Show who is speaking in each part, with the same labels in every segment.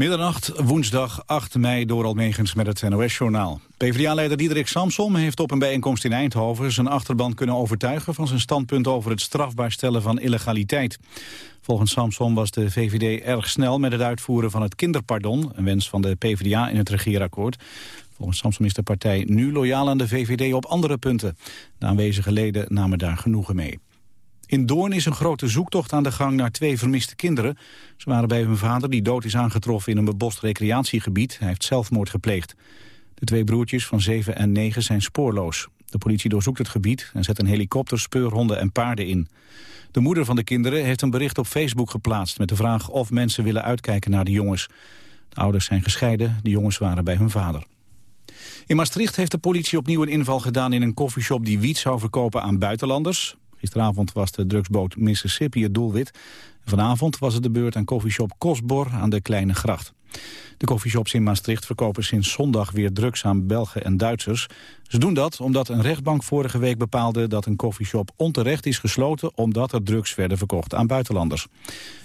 Speaker 1: Middernacht, woensdag 8 mei door Almegens met het NOS-journaal. PvdA-leider Diederik Samsom heeft op een bijeenkomst in Eindhoven... zijn achterban kunnen overtuigen van zijn standpunt over het strafbaar stellen van illegaliteit. Volgens Samsom was de VVD erg snel met het uitvoeren van het kinderpardon... een wens van de PvdA in het regeerakkoord. Volgens Samsom is de partij nu loyaal aan de VVD op andere punten. De aanwezige leden namen daar genoegen mee. In Doorn is een grote zoektocht aan de gang naar twee vermiste kinderen. Ze waren bij hun vader die dood is aangetroffen in een bebost recreatiegebied. Hij heeft zelfmoord gepleegd. De twee broertjes van 7 en 9 zijn spoorloos. De politie doorzoekt het gebied en zet een helikopter, speurhonden en paarden in. De moeder van de kinderen heeft een bericht op Facebook geplaatst... met de vraag of mensen willen uitkijken naar de jongens. De ouders zijn gescheiden, de jongens waren bij hun vader. In Maastricht heeft de politie opnieuw een inval gedaan in een koffieshop die wiet zou verkopen aan buitenlanders. Gisteravond was de drugsboot Mississippi het doelwit. Vanavond was het de beurt aan koffieshop Kosbor aan de Kleine Gracht. De koffieshops in Maastricht verkopen sinds zondag weer drugs aan Belgen en Duitsers. Ze doen dat omdat een rechtbank vorige week bepaalde dat een koffieshop onterecht is gesloten omdat er drugs werden verkocht aan buitenlanders.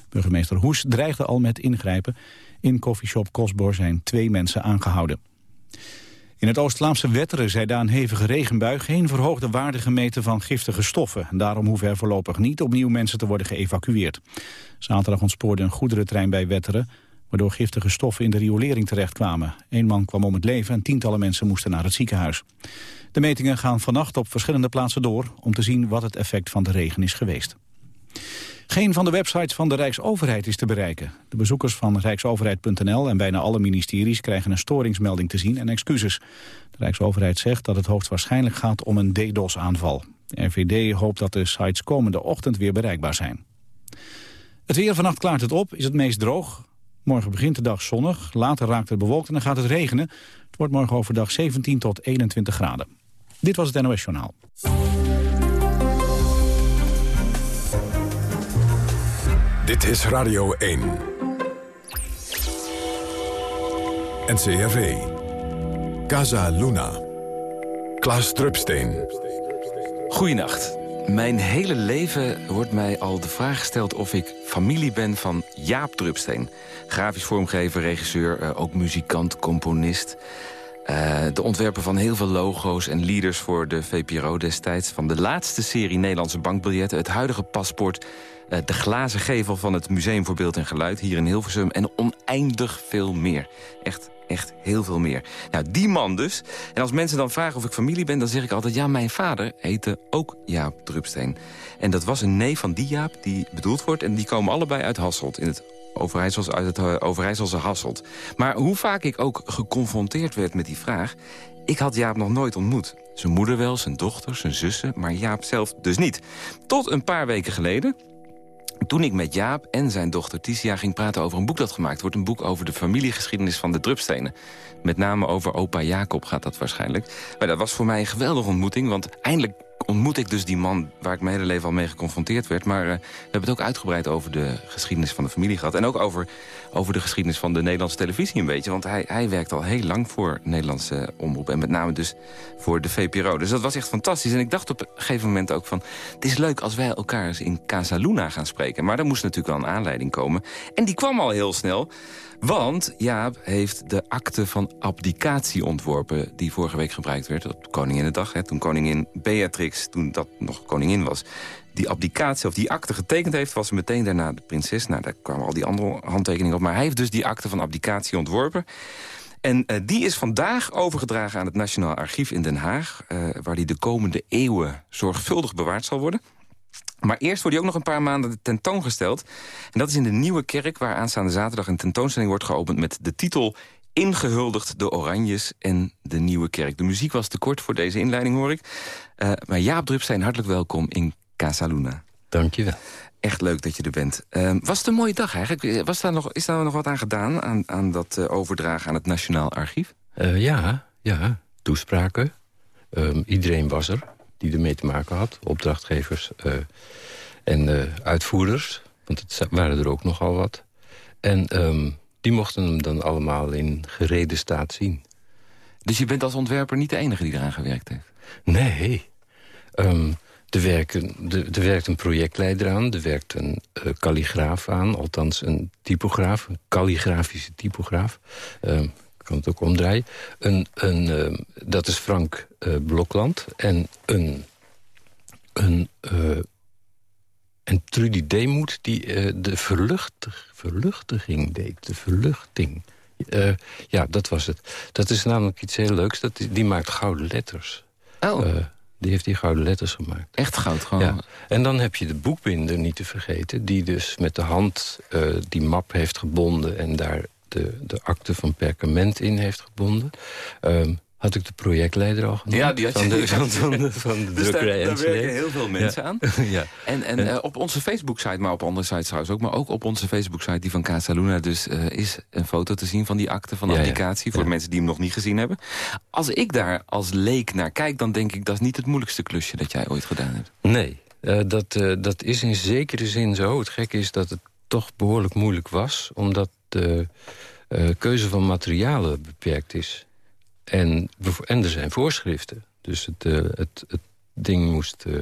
Speaker 1: Burgemeester Hoes dreigde al met ingrijpen. In koffieshop Kosbor zijn twee mensen aangehouden. In het Oost-Vlaamse Wetteren zei daar een hevige regenbui geen verhoogde waarde gemeten van giftige stoffen. Daarom hoeven er voorlopig niet opnieuw mensen te worden geëvacueerd. Zaterdag ontspoorde een goederentrein bij Wetteren, waardoor giftige stoffen in de riolering terechtkwamen. Eén man kwam om het leven en tientallen mensen moesten naar het ziekenhuis. De metingen gaan vannacht op verschillende plaatsen door om te zien wat het effect van de regen is geweest. Geen van de websites van de Rijksoverheid is te bereiken. De bezoekers van rijksoverheid.nl en bijna alle ministeries krijgen een storingsmelding te zien en excuses. De Rijksoverheid zegt dat het hoogstwaarschijnlijk gaat om een DDoS-aanval. De RVD hoopt dat de sites komende ochtend weer bereikbaar zijn. Het weer vannacht klaart het op, is het meest droog. Morgen begint de dag zonnig, later raakt het bewolkt en dan gaat het regenen. Het wordt morgen overdag 17 tot 21 graden. Dit was het NOS Journaal.
Speaker 2: Dit is Radio 1. NCRV. Casa Luna. Klaas Drupsteen.
Speaker 3: Goedenacht. Mijn hele leven wordt mij al de vraag gesteld of ik familie ben van Jaap Drupsteen. Grafisch vormgever, regisseur, eh, ook muzikant, componist. Uh, de ontwerper van heel veel logo's en leaders voor de VPRO destijds... van de laatste serie Nederlandse bankbiljetten, het huidige paspoort... Uh, de glazen gevel van het Museum voor Beeld en Geluid hier in Hilversum... en oneindig veel meer. Echt, echt heel veel meer. Nou, die man dus. En als mensen dan vragen of ik familie ben, dan zeg ik altijd... ja, mijn vader heette ook Jaap Drupsteen. En dat was een neef van die Jaap die bedoeld wordt... en die komen allebei uit Hasselt in het Overijssels, uit het eh, Overijsselse Hasselt. Maar hoe vaak ik ook geconfronteerd werd met die vraag... ik had Jaap nog nooit ontmoet. Zijn moeder wel, zijn dochter, zijn zussen, maar Jaap zelf dus niet. Tot een paar weken geleden toen ik met Jaap en zijn dochter Ticia ging praten over een boek dat gemaakt wordt... een boek over de familiegeschiedenis van de Drupstenen. Met name over opa Jacob gaat dat waarschijnlijk. Maar dat was voor mij een geweldige ontmoeting, want eindelijk ontmoet ik dus die man waar ik mijn hele leven al mee geconfronteerd werd. Maar uh, we hebben het ook uitgebreid over de geschiedenis van de familie gehad. En ook over, over de geschiedenis van de Nederlandse televisie een beetje. Want hij, hij werkt al heel lang voor Nederlandse omroep. En met name dus voor de VPRO. Dus dat was echt fantastisch. En ik dacht op een gegeven moment ook van... het is leuk als wij elkaar eens in Casa Luna gaan spreken. Maar er moest natuurlijk wel een aanleiding komen. En die kwam al heel snel... Want Jaap heeft de akte van abdicatie ontworpen... die vorige week gebruikt werd op Koninginnedag. Hè, toen koningin Beatrix, toen dat nog koningin was... die abdicatie of die akte getekend heeft... was meteen daarna de prinses. Nou, daar kwamen al die andere handtekeningen op. Maar hij heeft dus die akte van abdicatie ontworpen... En uh, die is vandaag overgedragen aan het Nationaal Archief in Den Haag... Uh, waar die de komende eeuwen zorgvuldig bewaard zal worden. Maar eerst wordt hij ook nog een paar maanden tentoongesteld. En dat is in de Nieuwe Kerk, waar aanstaande zaterdag een tentoonstelling wordt geopend... met de titel Ingehuldigd de Oranjes en de Nieuwe Kerk. De muziek was te kort voor deze inleiding, hoor ik. Uh, maar Jaap Drupsteen, hartelijk welkom in Casa Luna.
Speaker 4: Dank je wel.
Speaker 3: Echt leuk dat je er bent. Uh, was het een mooie dag eigenlijk? Was daar nog, is daar nog wat aan gedaan, aan, aan dat uh, overdragen aan het Nationaal Archief?
Speaker 4: ja, ja, toespraken. Um, iedereen was er die ermee te maken had. Opdrachtgevers en uitvoerders. Want het waren er ook nogal wat. En um, die mochten hem dan allemaal in gereden staat zien.
Speaker 3: Dus je bent als ontwerper niet de enige die eraan gewerkt heeft?
Speaker 4: Nee. Um, er, werken, er, werkt een projectleider aan, er werkt een uh, kalligraaf aan... althans een typograaf, een kalligrafische typograaf. Uh, kan het ook omdraaien. Een, een, uh, dat is Frank Blokland. En een... een en Trudy Deemoet die de verluchtig, verluchtiging deed. De verluchting. ja, dat was het. Dat is namelijk iets heel leuks. Dat, die maakt gouden letters.
Speaker 3: Oh.
Speaker 4: Die heeft die gouden letters gemaakt.
Speaker 3: Echt goud gewoon? Ja.
Speaker 4: En dan heb je de boekbinder niet te vergeten... die dus met de hand die map heeft gebonden... en daar de, de akte van perkament in heeft gebonden. Um, had ik de projectleider al genoemd?
Speaker 3: Ja, die had je.
Speaker 4: Van de, van, van, van de dus drukkerij
Speaker 3: daar, daar werken heel veel mensen aan.
Speaker 4: ja.
Speaker 3: En, en uh, op onze Facebook-site, maar op andere sites trouwens ook... maar ook op onze Facebook-site, die van Casa Luna... dus uh, is een foto te zien van die akte van de ja, applicatie... voor de mensen die hem nog niet gezien hebben. Als ik daar als leek naar kijk, dan denk ik... dat is niet het moeilijkste klusje dat jij ooit gedaan hebt.
Speaker 4: Nee, uh, dat, dat is in zekere zin zo. Het gekke is dat het toch behoorlijk moeilijk was... omdat de keuze van materialen beperkt is. En, en er zijn voorschriften. Dus het, uh, het, het ding moest uh,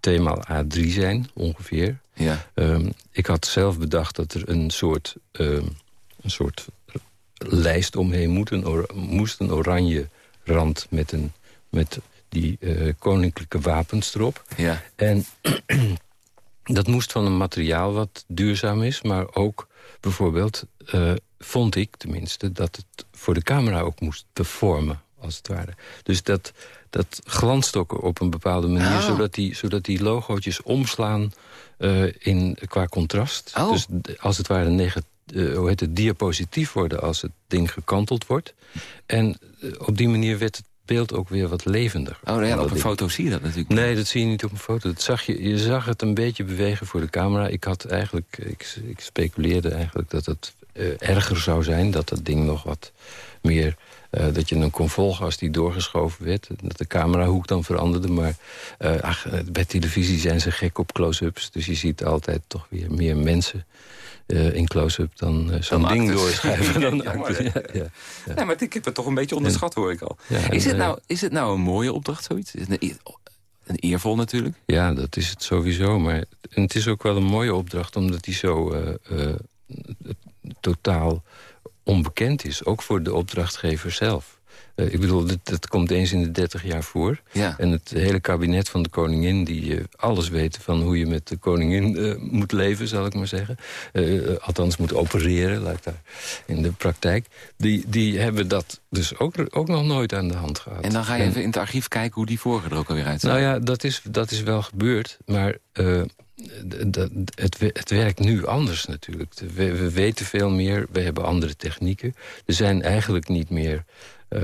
Speaker 4: tweemaal A3 zijn, ongeveer.
Speaker 3: Ja.
Speaker 4: Um, ik had zelf bedacht dat er een soort, um, een soort lijst omheen moet. Een moest een oranje rand met, een, met die uh, koninklijke wapens erop.
Speaker 3: Ja.
Speaker 4: En dat moest van een materiaal wat duurzaam is, maar ook bijvoorbeeld vond ik tenminste dat het voor de camera ook moest performen, als het ware. Dus dat, dat glanstokken op een bepaalde manier, oh. zodat, die, zodat die logootjes omslaan uh, in, qua contrast.
Speaker 3: Oh.
Speaker 4: Dus als het ware negatief. Uh, hoe heet het, diapositief worden als het ding gekanteld wordt. En uh, op die manier werd het beeld ook weer wat levendig.
Speaker 3: Oh, ja, op een foto zie je dat natuurlijk
Speaker 4: Nee, dat zie je niet op een foto. Dat zag je, je zag het een beetje bewegen voor de camera. Ik had eigenlijk, ik, ik speculeerde eigenlijk dat het uh, erger zou zijn. Dat dat ding nog wat meer... Uh, dat je hem kon volgen als die doorgeschoven werd. Dat de camerahoek dan veranderde. Maar uh, ach, bij televisie zijn ze gek op close-ups. Dus je ziet altijd toch weer meer mensen uh, in close-up dan uh, zo'n ding doorschuiven. dan ja,
Speaker 3: maar, ja, ja, ja. Nee, maar ik heb het toch een beetje onderschat, hoor ik al. is, het nou, is het nou een mooie opdracht, zoiets? Is het een, eervol natuurlijk?
Speaker 4: Ja, dat is het sowieso. Maar en het is ook wel een mooie opdracht, omdat die zo totaal onbekend is. Ook voor de opdrachtgever zelf. Uh, ik bedoel, dat komt eens in de 30 jaar voor.
Speaker 3: Ja.
Speaker 4: En het hele kabinet van de koningin... die uh, alles weten van hoe je met de koningin uh, moet leven, zal ik maar zeggen. althans moet opereren, lijkt daar in de praktijk. Die, die hebben dat dus ook, ook nog nooit aan de hand gehad.
Speaker 3: En dan ga je en, even in het archief kijken hoe die vorige er ook alweer uitziet.
Speaker 4: Nou ja, dat is, dat is wel gebeurd, maar... Het, het, werkt nu anders natuurlijk. We, we, weten veel meer, we hebben andere technieken. Er zijn eigenlijk niet meer uh,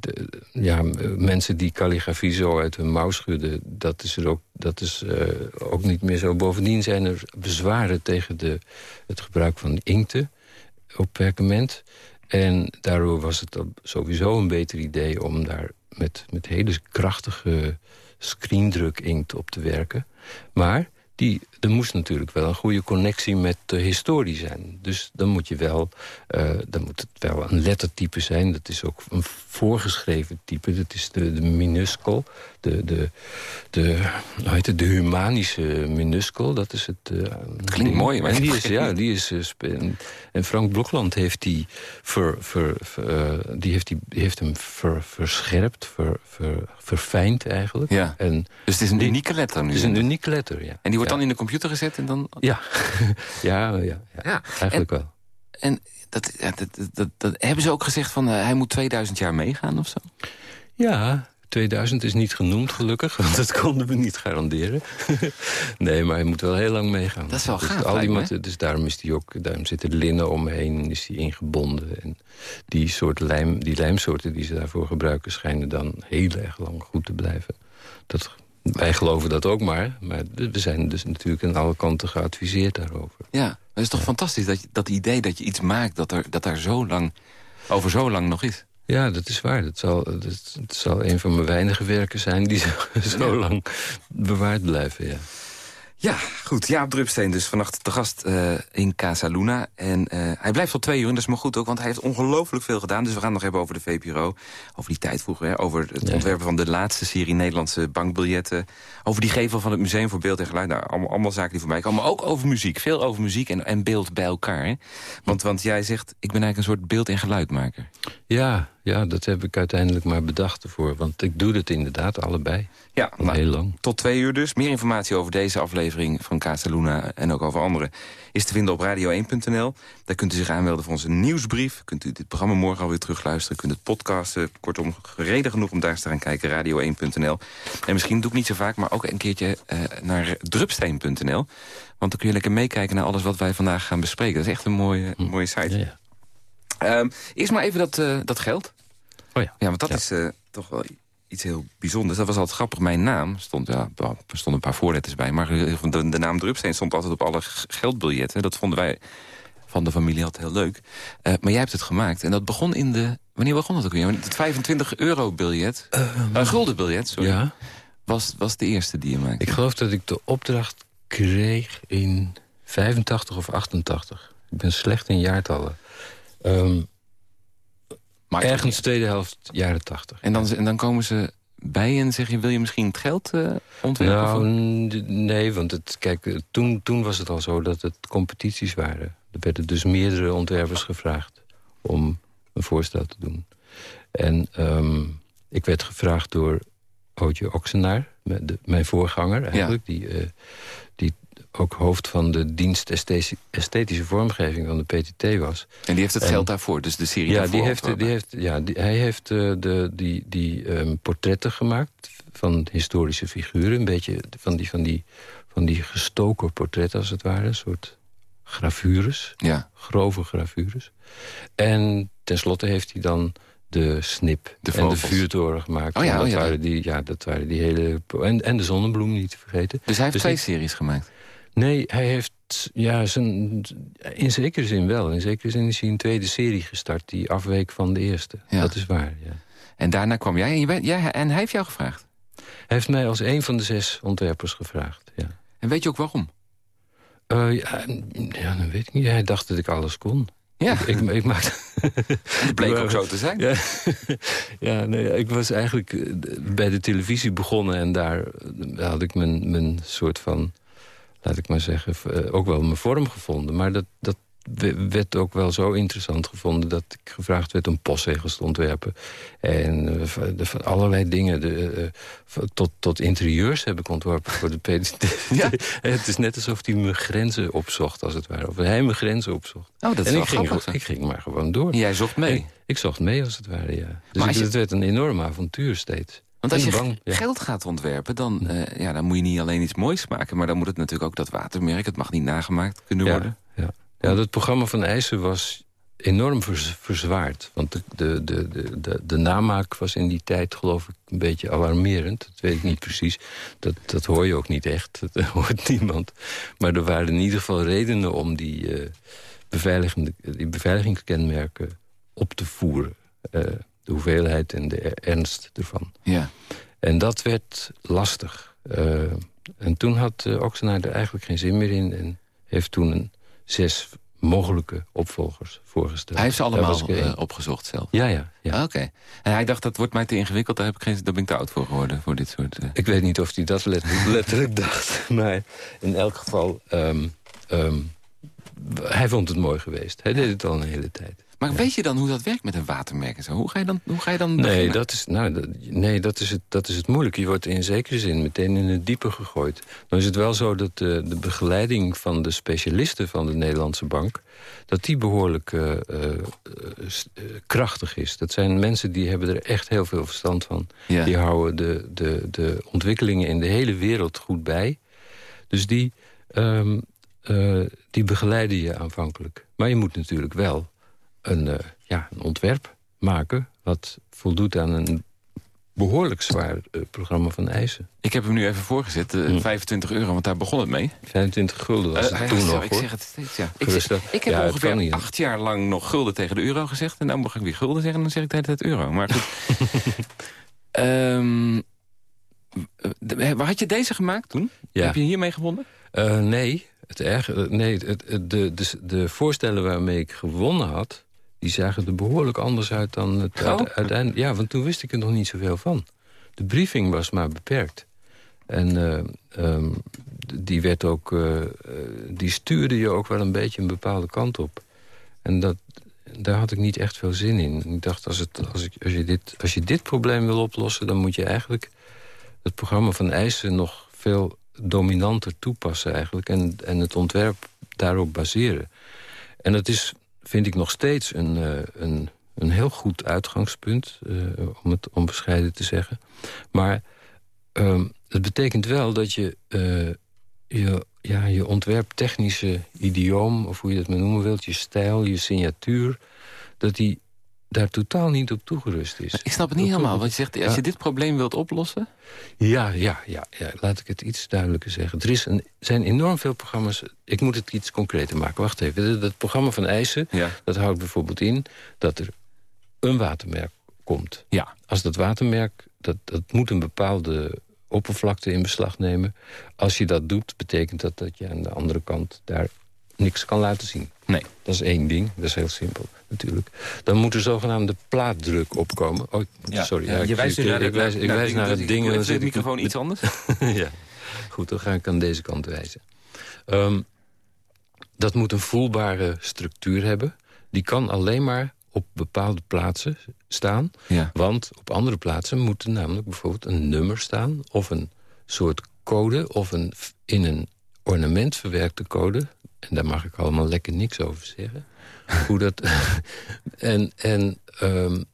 Speaker 4: de, ja, mensen die kalligrafie zo uit hun mouw schudden... dat is, er ook, dat is uh, ook niet meer zo. Bovendien zijn er bezwaren tegen de, het gebruik van inkten op perkament. En daardoor was het sowieso een beter idee... om daar met, met hele krachtige screendruk inkt op te werken. Maar die, er moest natuurlijk wel een goede connectie met de historie zijn. Dus dan moet, je wel, uh, dan moet het wel een lettertype zijn. Dat is ook een voorgeschreven type. Dat is de, de minuscule. De, de, de, hoe heet het, de humanische minuscule. Dat is het... Uh,
Speaker 3: Klinkt ding. mooi.
Speaker 4: Maar en die is, ja, die is... Uh, en Frank Blokland heeft die, ver, ver, ver die, heeft die, die heeft hem ver, verscherpt, ver, ver, verfijnd eigenlijk.
Speaker 3: Ja.
Speaker 4: En
Speaker 3: dus het is een unieke letter nu?
Speaker 4: Het is een unieke letter, ja.
Speaker 3: En die wordt dan in de computer gezet en dan...
Speaker 4: Ja, ja, ja, ja, eigenlijk
Speaker 3: en,
Speaker 4: wel.
Speaker 3: En dat, dat, dat, dat, hebben ze ook gezegd van uh, hij moet 2000 jaar meegaan of zo?
Speaker 4: Ja, 2000 is niet genoemd gelukkig, want dat konden we niet garanderen. nee, maar hij moet wel heel lang meegaan.
Speaker 3: Dat is wel
Speaker 4: dus
Speaker 3: gaaf,
Speaker 4: al die Dus daarom, is die ook, daarom zit er linnen omheen, is die ingebonden. En die, soort lijm, die lijmsoorten die ze daarvoor gebruiken... schijnen dan heel erg lang goed te blijven. Dat wij geloven dat ook maar. Maar we zijn dus natuurlijk aan alle kanten geadviseerd daarover.
Speaker 3: Ja, het is toch fantastisch dat, je, dat idee dat je iets maakt... dat, er, dat daar zo lang, over zo lang nog is.
Speaker 4: Ja, dat is waar. Dat zal, dat, het zal een van mijn weinige werken zijn... die zo, zo lang bewaard blijven, ja.
Speaker 3: Ja, goed. Jaap Drupsteen dus vannacht te gast uh, in Casa Luna. En uh, hij blijft tot twee uur en dat is maar goed ook, want hij heeft ongelooflijk veel gedaan. Dus we gaan nog hebben over de VPRO, over die tijd vroeger. Hè, over het ontwerpen van de laatste serie Nederlandse bankbiljetten. Over die gevel van het Museum voor Beeld en Geluid. Nou, allemaal, allemaal zaken die voorbij komen. Maar ook over muziek. Veel over muziek en, en beeld bij elkaar. Hè? Want, want jij zegt, ik ben eigenlijk een soort beeld- en geluidmaker.
Speaker 4: Ja, ja, dat heb ik uiteindelijk maar bedacht ervoor. Want ik doe het inderdaad allebei.
Speaker 3: Ja,
Speaker 4: nou, heel lang.
Speaker 3: Tot twee uur dus. Meer informatie over deze aflevering van Casa Luna en ook over andere... is te vinden op radio1.nl. Daar kunt u zich aanmelden voor onze nieuwsbrief. Kunt u dit programma morgen alweer terugluisteren. Kunt het podcasten. Kortom, reden genoeg om daar eens te gaan kijken. Radio1.nl. En misschien doe ik niet zo vaak, maar ook een keertje uh, naar drupsteen.nl. Want dan kun je lekker meekijken naar alles wat wij vandaag gaan bespreken. Dat is echt een mooie, hm. mooie site. Ja, ja. Um, eerst maar even dat, uh, dat geld.
Speaker 4: Oh ja.
Speaker 3: Ja, want dat
Speaker 4: ja.
Speaker 3: is uh, toch wel iets heel bijzonders. Dat was altijd grappig. Mijn naam stond, ja, er stonden een paar voorletters bij... maar de, de naam Drupsteen stond altijd op alle geldbiljetten. Dat vonden wij van de familie altijd heel leuk. Uh, maar jij hebt het gemaakt. En dat begon in de... Wanneer begon dat ook weer? Het 25 euro biljet. Uh, uh, gulden biljet, sorry.
Speaker 4: Ja.
Speaker 3: Was, was de eerste die je maakte.
Speaker 4: Ik geloof dat ik de opdracht kreeg in 85 of 88. Ik ben slecht in jaartallen. Um, maar ergens de tweede helft jaren 80.
Speaker 3: En dan, en dan komen ze bij en zeg je, wil je misschien het geld uh, ontwerpen?
Speaker 4: Nou, nee, want het, kijk, toen, toen was het al zo dat het competities waren. Er werden dus meerdere ontwerpers gevraagd om een voorstel te doen. En um, ik werd gevraagd door Ootje Oxenaar, de, mijn voorganger eigenlijk... Ja. die, uh, die ook hoofd van de dienst esthetische, vormgeving van de PTT was.
Speaker 3: En die heeft het en, geld daarvoor, dus de serie
Speaker 4: ja,
Speaker 3: daarvoor?
Speaker 4: Die heeft, die heeft, ja, die, hij heeft uh, de, die, die um, portretten gemaakt van historische figuren. Een beetje van die, van die, van die gestoken portretten als het ware. Een soort gravures,
Speaker 3: ja.
Speaker 4: grove gravures. En tenslotte heeft hij dan de snip
Speaker 3: de
Speaker 4: en de vuurtoren gemaakt.
Speaker 3: Oh ja,
Speaker 4: dat,
Speaker 3: oh ja.
Speaker 4: Waren die, ja, dat waren die hele... En, en de zonnebloem niet te vergeten.
Speaker 3: Dus hij heeft
Speaker 4: dus
Speaker 3: twee series gemaakt?
Speaker 4: Nee, hij heeft... Ja, zijn, in zekere zin wel. In zekere zin is hij een tweede serie gestart... die afweek van de eerste.
Speaker 3: Ja.
Speaker 4: Dat is waar, ja.
Speaker 3: En daarna kwam jij en, je bent, ja, en hij heeft jou gevraagd?
Speaker 4: Hij heeft mij als een van de zes ontwerpers gevraagd, ja.
Speaker 3: En weet je ook waarom?
Speaker 4: Uh, ja, ja, dat weet ik niet. Hij dacht dat ik alles kon.
Speaker 3: Ja.
Speaker 4: Ik, ik, ik maakte...
Speaker 3: Het bleek ook zo te zijn.
Speaker 4: Ja, ja nee, ik was eigenlijk bij de televisie begonnen... en daar had ik mijn, mijn soort van, laat ik maar zeggen... ook wel mijn vorm gevonden. Maar dat, dat werd ook wel zo interessant gevonden... dat ik gevraagd werd om postzegels te ontwerpen. En uh, van allerlei dingen. De, uh, tot, tot interieurs heb ik ontworpen voor de PDT.
Speaker 3: Ja?
Speaker 4: het is net alsof hij mijn grenzen opzocht, als het ware. Of hij mijn grenzen opzocht.
Speaker 3: Oh, dat is
Speaker 4: en
Speaker 3: wel
Speaker 4: ik ging, ik ging maar gewoon door.
Speaker 3: En jij zocht mee?
Speaker 4: Ik, ik zocht mee, als het ware, ja. Dus
Speaker 3: Maar
Speaker 4: ik,
Speaker 3: je...
Speaker 4: het werd een enorm avontuur steeds.
Speaker 3: Want als je
Speaker 4: bang, ja.
Speaker 3: geld gaat ontwerpen, dan, uh, ja, dan moet je niet alleen iets moois maken... maar dan moet het natuurlijk ook dat watermerk, het mag niet nagemaakt kunnen
Speaker 4: ja,
Speaker 3: worden.
Speaker 4: Ja. Ja, dat programma van Eisen was enorm vers, verzwaard. Want de, de, de, de, de, de namaak was in die tijd geloof ik een beetje alarmerend. Dat weet ik niet precies. Dat, dat hoor je ook niet echt. Dat hoort niemand. Maar er waren in ieder geval redenen om die, uh, beveiligende, die beveiligingskenmerken op te voeren. Uh, de hoeveelheid en de ernst ervan.
Speaker 3: Ja.
Speaker 4: En dat werd lastig. Uh, en toen had uh, Oxenaar er eigenlijk geen zin meer in... en heeft toen een zes mogelijke opvolgers voorgesteld.
Speaker 3: Hij heeft ze allemaal uh, opgezocht zelf?
Speaker 4: Ja, ja. ja.
Speaker 3: Ah, Oké. Okay. En hij dacht, dat wordt mij te ingewikkeld, daar, heb ik geen, daar ben ik te oud voor geworden, voor dit soort... Uh...
Speaker 4: Ik weet niet of hij dat letterlijk, letterlijk dacht, maar in elk geval... Um, um, hij vond het mooi geweest. Hij deed het al een hele tijd.
Speaker 3: Maar ja. weet je dan hoe dat werkt met een watermerk en zo? Hoe ga je dan, hoe ga je dan
Speaker 4: nee, dat is, nou, dat, nee dat, is het, dat is het moeilijke. Je wordt in zekere zin meteen in het diepe gegooid. Dan is het wel zo dat de, de begeleiding van de specialisten van de Nederlandse bank... dat die behoorlijk uh, uh, uh, krachtig is. Dat zijn mensen die hebben er echt heel veel verstand van.
Speaker 3: Ja.
Speaker 4: Die houden de, de, de ontwikkelingen in de hele wereld goed bij. Dus die, um, die begeleiden je aanvankelijk. Maar je moet natuurlijk wel een, uh, ja, een ontwerp maken... wat voldoet aan een behoorlijk zwaar uh, programma van eisen.
Speaker 3: Ik heb hem nu even voorgezet, uh, hmm. 25 euro, want daar begon het mee.
Speaker 4: 25 gulden was het toen nog,
Speaker 3: Ik
Speaker 4: hoor.
Speaker 3: zeg het steeds, ja. Ik, zeg, ik heb ja, ongeveer acht jaar lang nog gulden tegen de euro gezegd... en dan mag ik weer gulden zeggen en dan zeg ik de hele tijd euro. Maar goed. um, had je deze gemaakt toen?
Speaker 4: Ja.
Speaker 3: Heb je hiermee gewonnen?
Speaker 4: Nee, het erg, nee het, de, de, de voorstellen waarmee ik gewonnen had... die zagen er behoorlijk anders uit dan het
Speaker 3: Oh.
Speaker 4: uiteindelijk. Ja, want toen wist ik er nog niet zoveel van. De briefing was maar beperkt. En eh, ehm, die werd ook, eh, eh, die stuurde je ook wel een beetje een bepaalde kant op. En dat, daar had ik niet echt veel zin in. Ik dacht, als, het, als, ik, als, je dit, als je dit probleem wil oplossen... dan moet je eigenlijk het programma van eisen nog veel dominanter toepassen eigenlijk. En, en het ontwerp daarop baseren. En dat is, vind ik nog steeds een, uh, een, een heel goed uitgangspunt... Uh, om het onbescheiden te zeggen. Maar uh, het betekent wel dat je uh, je, ja, je ontwerptechnische idioom... of hoe je het maar noemen wilt, je stijl, je signatuur... dat die daar totaal niet op toegerust is.
Speaker 3: Ik snap het niet helemaal, want je zegt... als je dit probleem wilt oplossen...
Speaker 4: Ja, ja, ja, ja, laat ik het iets duidelijker zeggen. Er is een, zijn enorm veel programma's... Ik moet het iets concreter maken, wacht even. Dat programma van eisen,
Speaker 3: ja.
Speaker 4: dat houdt bijvoorbeeld in... dat er een watermerk komt.
Speaker 3: Ja.
Speaker 4: Als dat watermerk, dat, dat moet een bepaalde oppervlakte in beslag nemen. Als je dat doet, betekent dat dat je aan de andere kant daar niks kan laten zien.
Speaker 3: Nee.
Speaker 4: Dat is één ding, dat is heel simpel natuurlijk. Dan moet er zogenaamde plaatdruk opkomen. Oh,
Speaker 3: ja.
Speaker 4: sorry.
Speaker 3: Ja, je wijst
Speaker 4: ik, ik, ik wijs, ik
Speaker 3: nou,
Speaker 4: wijs naar het ding...
Speaker 3: en
Speaker 4: dan
Speaker 3: zit
Speaker 4: zit
Speaker 3: de microfoon iets anders?
Speaker 4: ja, goed, dan ga ik aan deze kant wijzen. Um, dat moet een voelbare structuur hebben. Die kan alleen maar op bepaalde plaatsen staan.
Speaker 3: Ja.
Speaker 4: Want op andere plaatsen moet er namelijk bijvoorbeeld een nummer staan... of een soort code of een in een ornament verwerkte code. En daar mag ik allemaal lekker niks over zeggen. Hoe dat... en en um,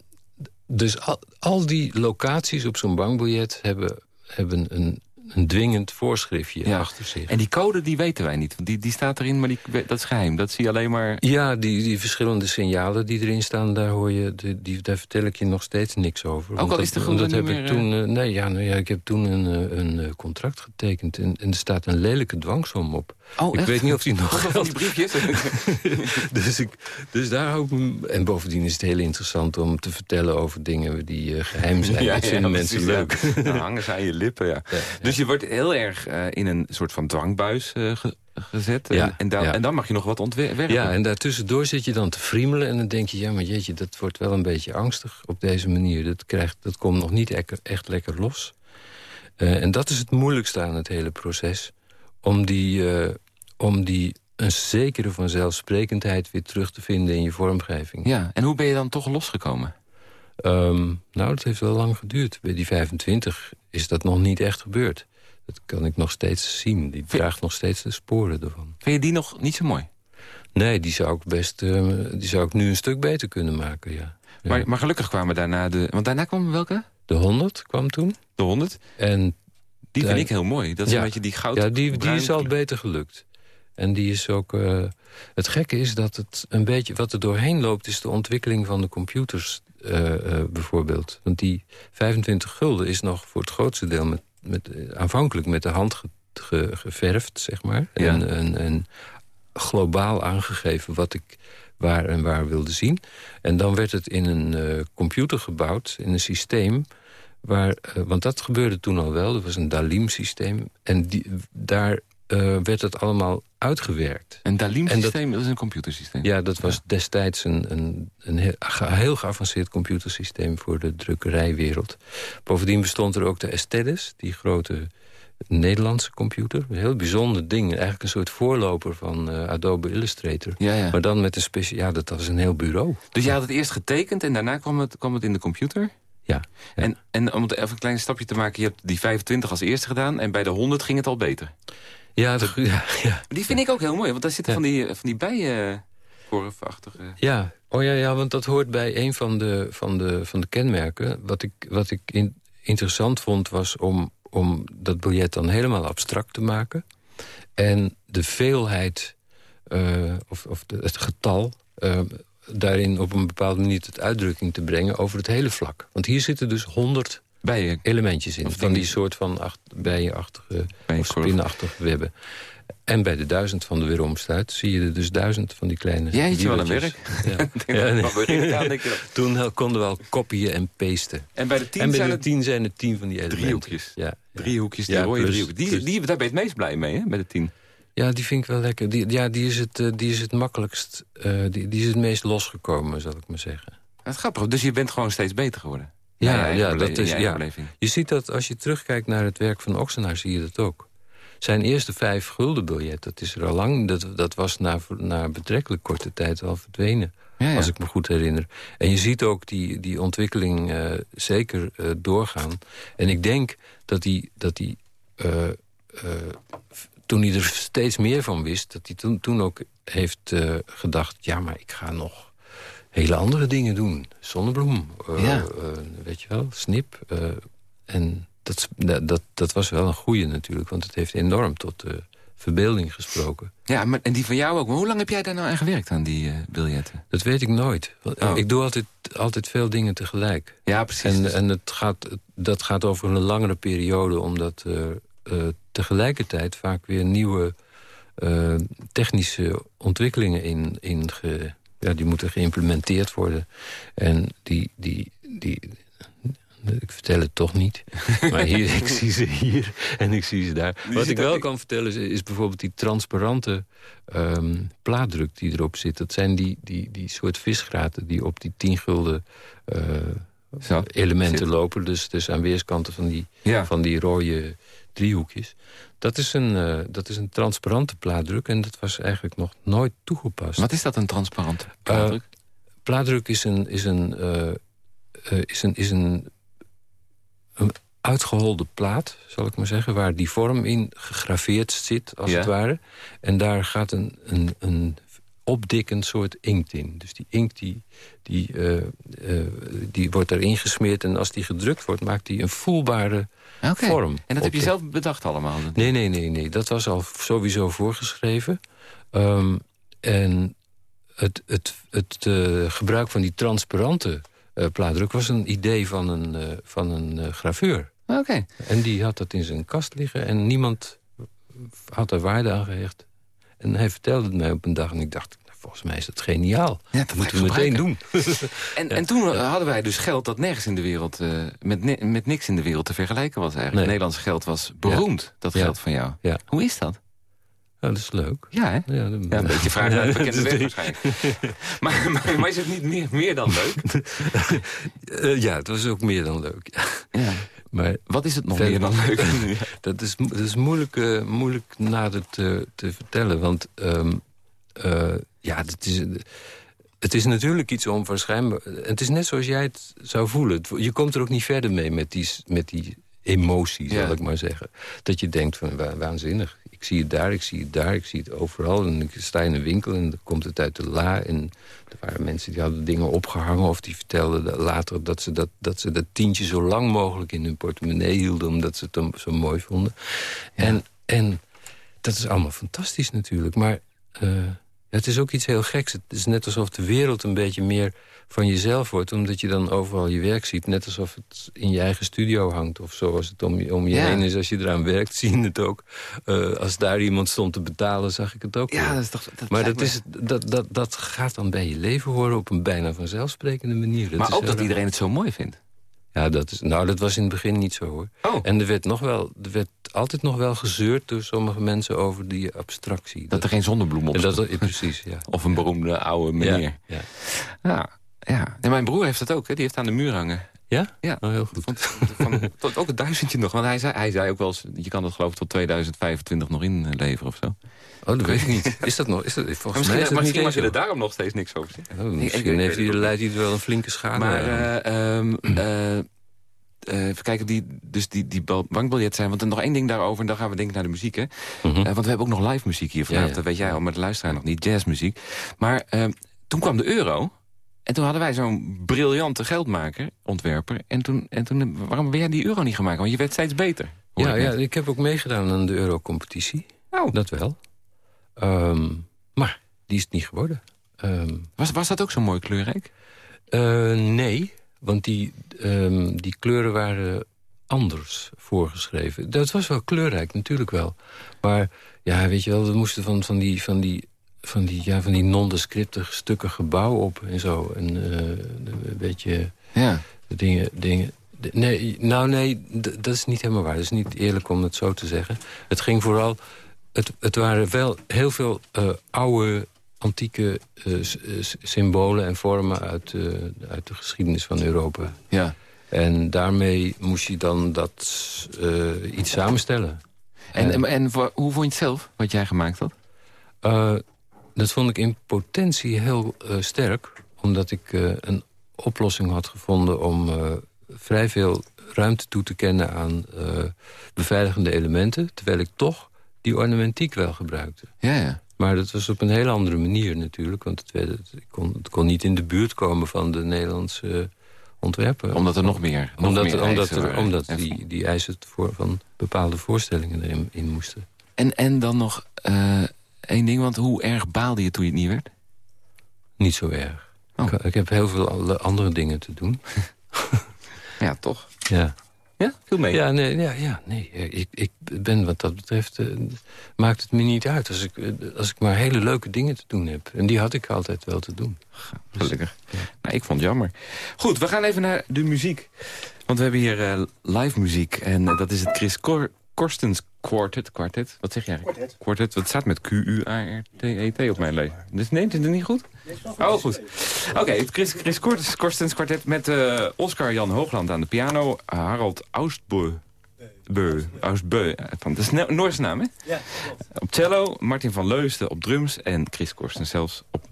Speaker 4: dus al, al, die locaties op zo'n bankbiljet hebben, hebben een, een dwingend voorschriftje
Speaker 3: ja.
Speaker 4: achter zich.
Speaker 3: En die code die weten wij niet. Die, die staat erin, maar die, dat is geheim. Dat zie je alleen maar...
Speaker 4: Ja, die, die verschillende signalen die erin staan, daar, hoor je, die, die, daar vertel ik je nog steeds niks over.
Speaker 3: Ook al is de groene
Speaker 4: dat heb
Speaker 3: meer,
Speaker 4: ik toen, uh, nee, ja, nou, ja, ik heb toen een, uh, een contract getekend en, en er staat een lelijke dwangsom op.
Speaker 3: Oh,
Speaker 4: ik
Speaker 3: echt?
Speaker 4: weet niet of die nog
Speaker 3: geldt. die briefjes?
Speaker 4: dus, ik, dus daar hou ik me... En bovendien is het heel interessant om te vertellen over dingen die uh, geheim zijn.
Speaker 3: ja,
Speaker 4: dat vinden mensen leuk.
Speaker 3: Dan hangen ze aan je lippen, ja. Dus je wordt heel erg uh, in een soort van dwangbuis uh, ge gezet. En, en, dan, en, dan mag je nog wat ontwerpen.
Speaker 4: Ja, en daartussendoor zit je dan te friemelen. En dan denk je, ja, maar jeetje, dat wordt wel een beetje angstig op deze manier. Dat, krijgt, dat komt nog niet echt, echt lekker los. Uh, en dat is het moeilijkste aan het hele proces. Om die, uh, om die een zekere vanzelfsprekendheid weer terug te vinden in je vormgeving.
Speaker 3: Ja, en hoe ben je dan toch losgekomen?
Speaker 4: Um, nou, dat heeft wel lang geduurd. Bij die 25 is dat nog niet echt gebeurd. Dat kan ik nog steeds zien. Die draagt nog steeds de sporen ervan.
Speaker 3: Vind je die nog niet zo mooi?
Speaker 4: Nee, die zou ik best uh, die zou ik nu een stuk beter kunnen maken, ja. ja.
Speaker 3: Maar, maar gelukkig kwamen daarna de... Want daarna kwam welke?
Speaker 4: De 100 kwam toen.
Speaker 3: De 100?
Speaker 4: En
Speaker 3: die vind ik heel mooi. Dat is
Speaker 4: ja,
Speaker 3: een beetje die goud.
Speaker 4: Ja, die, die is al beter gelukt. En die is ook... Uh, het gekke is dat het een beetje... Wat er doorheen loopt is de ontwikkeling van de computers uh, uh, bijvoorbeeld. Want die 25 gulden is nog voor het grootste deel... Met, met, aanvankelijk met de hand ge, ge, geverfd, zeg maar.
Speaker 3: Ja.
Speaker 4: En, en, en globaal aangegeven wat ik waar en waar wilde zien. En dan werd het in een computer gebouwd, in een systeem... Waar, want dat gebeurde toen al wel, dat was een Dalim-systeem. En die, daar werd het allemaal uitgewerkt.
Speaker 3: Een Dalim-systeem, dat, dat, is een computersysteem?
Speaker 4: Ja, dat was ja. destijds een, een, een heel, heel, geavanceerd computersysteem... voor de drukkerijwereld. Bovendien bestond er ook de Estedes, die grote Nederlandse computer. Een heel bijzonder ding. Eigenlijk een soort voorloper van uh, Adobe Illustrator.
Speaker 3: Ja, ja.
Speaker 4: Maar dan met een speciaal... Ja, dat was een heel bureau.
Speaker 3: Dus je had het eerst getekend en daarna kwam het, kwam het in de computer?
Speaker 4: Ja. ja.
Speaker 3: En, en om even een klein stapje te maken... je hebt die 25 als eerste gedaan... en bij de 100 ging het al beter.
Speaker 4: Ja, de, ja, ja.
Speaker 3: Die vind ik ook heel mooi, want daar zitten van die, van die bijenkorfachtige...
Speaker 4: Ja. Oh ja, ja, want dat hoort bij een van de, van de, van de kenmerken. Wat ik, wat ik in, interessant vond was om, om dat biljet dan helemaal abstract te maken. En de veelheid, uh, of, of de, het getal... Uh, daarin op een bepaalde manier tot uitdrukking te brengen over het hele vlak. Want hier zitten dus honderd
Speaker 3: bijen
Speaker 4: elementjes in. Van die soort van acht, bijenachtige of spinnenachtige webben. En bij de duizend van de weeromstuit zie je er dus duizend van die kleine
Speaker 3: Jij hebt wel een werk.
Speaker 4: Ja.
Speaker 3: ja, nee. aan, denk je
Speaker 4: Toen konden we al kopieën en pasten.
Speaker 3: En bij de tien,
Speaker 4: en bij
Speaker 3: zijn,
Speaker 4: de
Speaker 3: het
Speaker 4: tien zijn er tien van die elementen.
Speaker 3: Driehoekjes.
Speaker 4: Ja,
Speaker 3: Driehoekjes, die ja, rode driehoekjes. Die, die, daar ben je het meest blij mee, hè, bij de tien.
Speaker 4: Ja, die vind ik wel lekker. Die, ja, die is het, uh, die is het makkelijkst, uh, die, die is het meest losgekomen, zal ik maar zeggen.
Speaker 3: Dat is grappig, dus je bent gewoon steeds beter geworden.
Speaker 4: Ja, ja, dat is, ja. Je ziet dat als je terugkijkt naar het werk van Oxenaar, zie je dat ook. Zijn eerste vijf guldenbiljet, dat is er al lang... dat, dat was na, na betrekkelijk korte tijd al verdwenen. Ja, ja. Als ik me goed herinner. En je ziet ook die, die ontwikkeling uh, zeker uh, doorgaan. En ik denk dat hij, dat hij uh, toen hij er steeds meer van wist... dat hij toen, toen ook heeft gedacht... ja, maar ik ga nog hele andere dingen doen. Zonnebloem, ja. weet je wel, snip. en dat, dat, dat was wel een goede natuurlijk, want het heeft enorm tot de verbeelding gesproken.
Speaker 3: Ja, maar, en die van jou ook. Maar hoe lang heb jij daar nou aan gewerkt, aan die biljetten?
Speaker 4: Dat weet ik nooit. Oh. Ik doe altijd, altijd veel dingen tegelijk.
Speaker 3: Ja, precies.
Speaker 4: En, en het gaat, dat gaat over een langere periode, omdat tegelijkertijd vaak weer nieuwe technische ontwikkelingen in, in ge, ja, die moeten geïmplementeerd worden. En die, die, die, ik vertel het toch niet. Maar hier, ik zie ze hier en ik zie ze daar. Wat ik wel kan vertellen is, is bijvoorbeeld die transparante um, plaatdruk die erop zit. Dat zijn die, die, die soort visgraten die op die tien gulden uh, elementen lopen. Dus, dus aan weerskanten van die, ja. van die rode driehoekjes. Dat is, een, uh, dat is een transparante plaatdruk en dat was eigenlijk nog nooit toegepast.
Speaker 3: Wat is dat, een transparante plaatdruk? Uh,
Speaker 4: plaatdruk is een, is een, is een, is een een uitgeholde plaat, zal ik maar zeggen... waar die vorm in gegraveerd zit, als het ware. En daar gaat een, een, een opdikkend soort inkt in. Dus die inkt die, die, uh, uh, die wordt erin gesmeerd... en als die gedrukt wordt, maakt die een voelbare okay. vorm.
Speaker 3: En dat heb je zelf bedacht allemaal?
Speaker 4: Nee, nee, nee, nee. Dat was al sowieso voorgeschreven. Um, en het, het, het uh, gebruik van die transparante plaatdruk was een idee van een, van een graveur.
Speaker 3: Oké.
Speaker 4: En die had dat in zijn kast liggen en niemand had er waarde aan gehecht. En hij vertelde het mij op een dag en ik dacht, nou, volgens mij is dat geniaal. Ja, dat moeten we meteen doen.
Speaker 3: en, en toen hadden wij dus geld dat nergens in de wereld, met, met niks in de wereld te vergelijken was eigenlijk. Nee. Nederlands geld was beroemd, dat geld van jou.
Speaker 4: Ja.
Speaker 3: Hoe is dat?
Speaker 4: Ja, dat is leuk.
Speaker 3: Ja, hè? Ja, dat... ja een beetje vraag naar het bekende weg waarschijnlijk. maar, maar, maar, is het niet meer, meer dan leuk?
Speaker 4: uh, ja, het was ook meer dan leuk.
Speaker 3: ja. Maar Wat is het nog meer dan leuk?
Speaker 4: dat, is, dat is moeilijk, uh, moeilijk nader te, te vertellen. Want um, uh, ja, het is, het is natuurlijk iets onwaarschijnlijk. Het is net zoals jij het zou voelen. Je komt er ook niet verder mee met die, met die emotie, zal ja. ik maar zeggen. Dat je denkt van wa waanzinnig. Ik zie het daar, ik zie het daar, ik zie het overal. En ik sta in een winkel en dan komt het uit de la. En er waren mensen die hadden dingen opgehangen... of die vertelden later dat ze dat, dat, ze dat tientje zo lang mogelijk in hun portemonnee hielden... omdat ze het dan zo mooi vonden. Ja. En, en dat is allemaal fantastisch natuurlijk. Maar uh, het is ook iets heel geks. Het is net alsof de wereld een beetje meer van jezelf wordt. Omdat je dan overal je werk ziet. Net alsof het in je eigen studio hangt. Of zoals het om je, om je ja. heen is. Als je eraan werkt, zie je het ook. Uh, als daar iemand stond te betalen, zag ik het ook.
Speaker 3: Ja, dat is toch, dat
Speaker 4: maar dat, is, dat, dat, dat gaat dan bij je leven horen op een bijna vanzelfsprekende manier. Dat
Speaker 3: maar ook dat iedereen het zo mooi vindt.
Speaker 4: Ja, dat is, nou, dat was in het begin niet zo, hoor.
Speaker 3: Oh.
Speaker 4: En er werd, nog wel, er werd altijd nog wel gezeurd door sommige mensen over die abstractie. Dat,
Speaker 3: dat er geen zonnebloem op
Speaker 4: stond. Dat, precies, ja.
Speaker 3: Of een beroemde oude meneer.
Speaker 4: Ja, ja.
Speaker 3: ja. ja. En mijn broer heeft dat ook, hè. die heeft aan de muur hangen.
Speaker 4: Ja?
Speaker 3: Ja.
Speaker 4: Oh, heel goed.
Speaker 3: Van, van, tot ook het duizendje nog. Want hij zei, hij zei ook wel eens, je kan dat geloof ik tot 2025 nog inleveren of zo.
Speaker 4: Oh, dat weet ik niet. Is dat nog? Is dat, volgens
Speaker 3: misschien,
Speaker 4: mij is dat
Speaker 3: misschien
Speaker 4: niet
Speaker 3: je er daarom nog steeds niks over zegt.
Speaker 4: Oh, misschien ik, heeft hij, leidt hij er wel een flinke schade
Speaker 3: Maar uh, um, uh, uh, even kijken, die, dus die, die bankbiljet zijn. Want er nog één ding daarover, en dan gaan we denken naar de muziek. Hè? Mm -hmm. uh, want we hebben ook nog live muziek hier vanavond. Ja, ja. Dat weet jij al, maar de luisteraar nog niet. Jazzmuziek. Maar uh, toen kwam de euro. En toen hadden wij zo'n briljante geldmaker, ontwerper. En toen, en toen, waarom ben jij die euro niet gemaakt? Want je werd steeds beter.
Speaker 4: Ja, ik, ja ik heb ook meegedaan aan de eurocompetitie.
Speaker 3: Oh.
Speaker 4: Dat wel. Um, maar die is het niet geworden. Um,
Speaker 3: was, was dat ook zo mooi kleurrijk?
Speaker 4: Uh, nee, want die, um, die kleuren waren anders voorgeschreven. Dat was wel kleurrijk, natuurlijk wel. Maar ja, weet je wel, we moesten van, van die... Van die van die, ja, van die nondescripte stukken gebouw op en zo. En uh, een beetje
Speaker 3: ja.
Speaker 4: dingen, dingen. Nee, nou nee, dat is niet helemaal waar. Het is niet eerlijk om het zo te zeggen. Het ging vooral het, het waren wel heel veel uh, oude, antieke uh, symbolen en vormen... Uit, uit de geschiedenis van Europa.
Speaker 3: Ja.
Speaker 4: En daarmee moest je dan dat iets samenstellen.
Speaker 3: En, en, en hoe vond je het zelf, wat jij gemaakt had?
Speaker 4: dat vond ik in potentie heel sterk. Omdat ik een oplossing had gevonden om vrij veel ruimte toe te kennen aan beveiligende elementen... terwijl ik toch die ornamentiek wel gebruikte.
Speaker 3: Ja, ja.
Speaker 4: Maar dat was op een hele andere manier natuurlijk. Want het, het, kon, het kon niet in de buurt komen van de Nederlandse ontwerpen.
Speaker 3: Omdat er nog meer, nog
Speaker 4: omdat,
Speaker 3: meer
Speaker 4: omdat, er, omdat die, die eisen voor, van bepaalde voorstellingen erin in moesten.
Speaker 3: En, en dan nog uh, één ding, want hoe erg baalde je toen je het niet werd?
Speaker 4: Niet zo erg. Oh. Ik, ik, heb heel veel andere dingen te doen.
Speaker 3: ja, toch?
Speaker 4: Ja.
Speaker 3: Ja, veel mee.
Speaker 4: Ja, nee, ja, ja, nee. Ik, ik ben wat dat betreft... Uh, maakt het me niet uit als ik, uh, als ik maar hele leuke dingen te doen heb. En die had ik altijd wel te doen.
Speaker 3: Gelukkig. Nou, ik vond het jammer. Goed, we gaan even naar de muziek. Want we hebben hier uh, live muziek. En dat is het Chris Cor Korstens Quartet. Quartet. Wat zeg jij eigenlijk? Quartet. Quartet. Wat staat met Q-U-A-R-T-E-T op mijn lijst? Dus neemt het er niet goed? Oh, goed. Oké, okay, Chris, Chris Korstens Quartet met uh, Oscar Jan Hoogland aan de piano. Harold Oostbeu. Beu, Oostbeu. Van de Noorse naam, hè? Ja. Op cello, Martin van Leusden op drums en Chris Korstens zelfs op,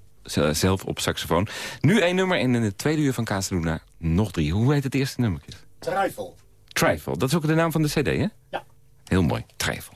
Speaker 3: zelf op saxofoon. Nu één nummer en in het tweede uur van Casaluna nog drie. Hoe heet het eerste nummer?
Speaker 5: Trifle.
Speaker 3: Trifle, dat is ook de naam van de cd, hè?
Speaker 5: Ja.
Speaker 3: Heel mooi, Trifle.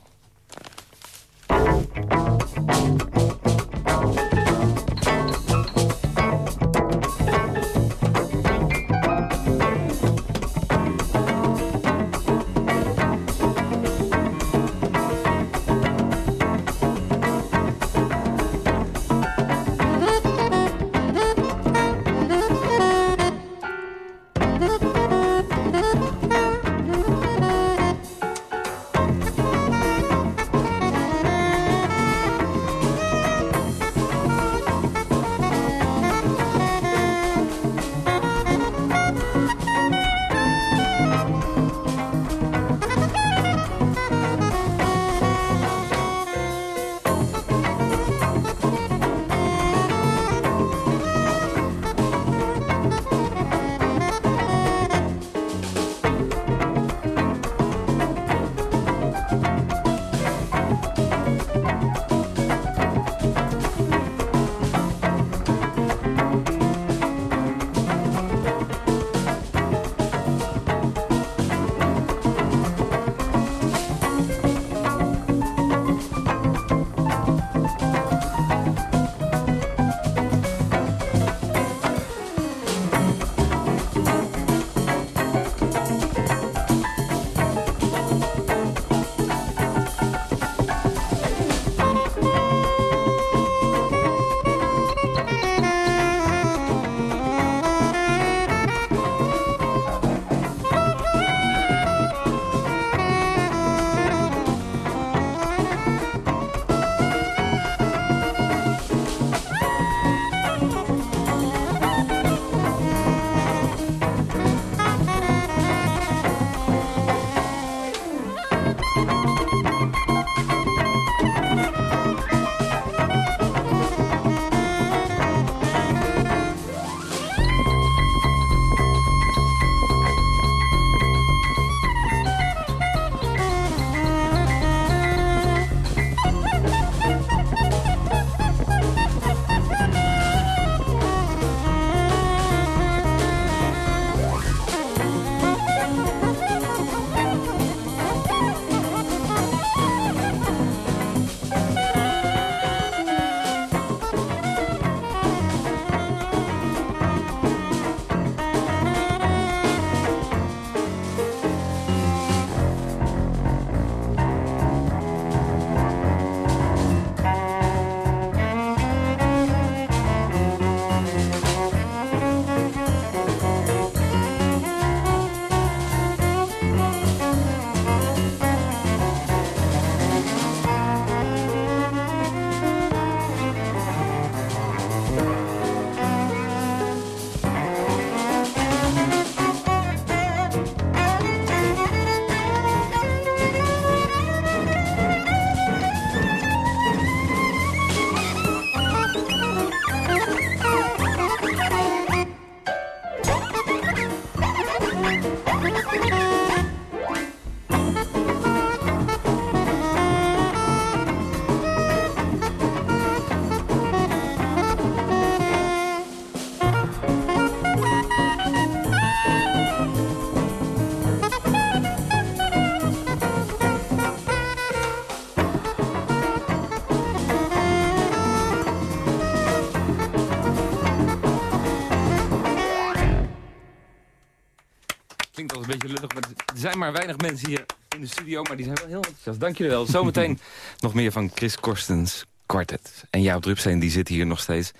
Speaker 3: Zijn maar weinig mensen hier in de studio, maar die zijn wel heel enthousiast. Dank jullie wel. Zometeen nog meer van Chris Korstens Quartet. En Jaap Drupsteen, die zit hier nog steeds.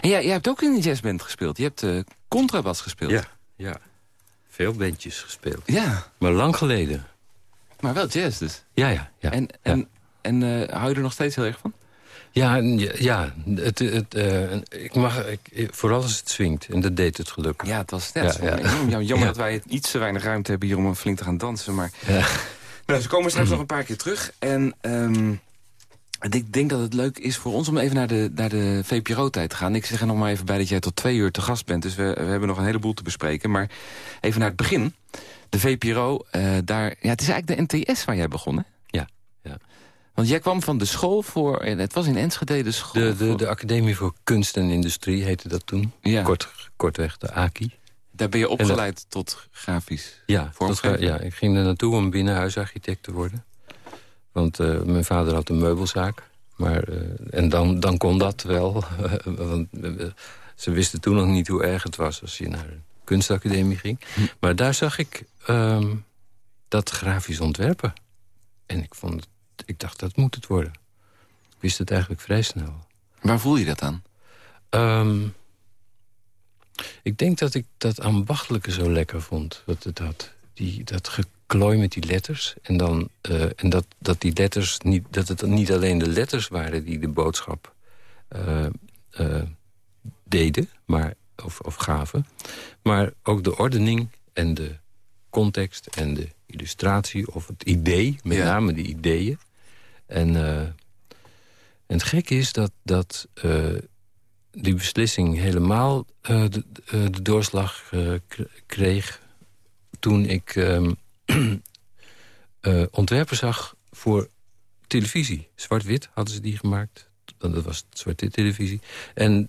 Speaker 3: En jij, jij hebt ook in een jazzband gespeeld. Je hebt uh, contrabas gespeeld.
Speaker 4: Ja, ja. Veel bandjes gespeeld.
Speaker 3: Ja.
Speaker 4: Maar lang geleden.
Speaker 3: Maar wel jazz dus.
Speaker 4: Ja, ja. ja
Speaker 3: en en, en uh, hou je er nog steeds heel erg van?
Speaker 4: Ja, ja het, het, uh, ik mag, ik, vooral als het swingt. En dat deed het gelukkig.
Speaker 3: Ja, het was net ja, ja. Jammer dat wij iets te weinig ruimte hebben hier om flink te gaan dansen. Maar nou, ze komen straks nog een paar keer terug. En um, ik denk dat het leuk is voor ons om even naar de, naar de VPRO-tijd te gaan. Ik zeg er nog maar even bij dat jij tot twee uur te gast bent. Dus we, we hebben nog een heleboel te bespreken. Maar even naar het begin. De VPRO, uh, daar, ja, het is eigenlijk de NTS waar jij begon, hè?
Speaker 4: Ja, ja.
Speaker 3: Want jij kwam van de school voor... Het was in Enschede de school
Speaker 4: De, de, de Academie voor Kunst en Industrie heette dat toen. Ja. Kort, kortweg de AKI.
Speaker 3: Daar ben je opgeleid tot grafisch
Speaker 4: ja, tot, ja, ik ging er naartoe om binnenhuisarchitect te worden. Want uh, mijn vader had een meubelzaak. Maar, uh, en dan, dan kon dat wel. want ze wisten toen nog niet hoe erg het was als je naar een kunstacademie ging. Hm. Maar daar zag ik um, dat grafisch ontwerpen. En ik, vond, ik dacht, dat moet het worden. Ik wist het eigenlijk vrij snel.
Speaker 3: Waar voel je dat aan?
Speaker 4: Um, ik denk dat ik dat ambachtelijke zo lekker vond, wat het had. Die, dat geklooi met die letters. En, dan, uh, en dat, dat die letters niet, dat het niet alleen de letters waren die de boodschap uh, uh, deden, maar, of, of gaven. Maar ook de ordening en de context en de illustratie of het idee, met ja. name de ideeën. En, en het gekke is dat, dat die beslissing helemaal uh, de, de, doorslag kreeg... toen ik um, ontwerpen zag voor televisie. Zwart-wit hadden ze die gemaakt. Dat was zwart-wit televisie. En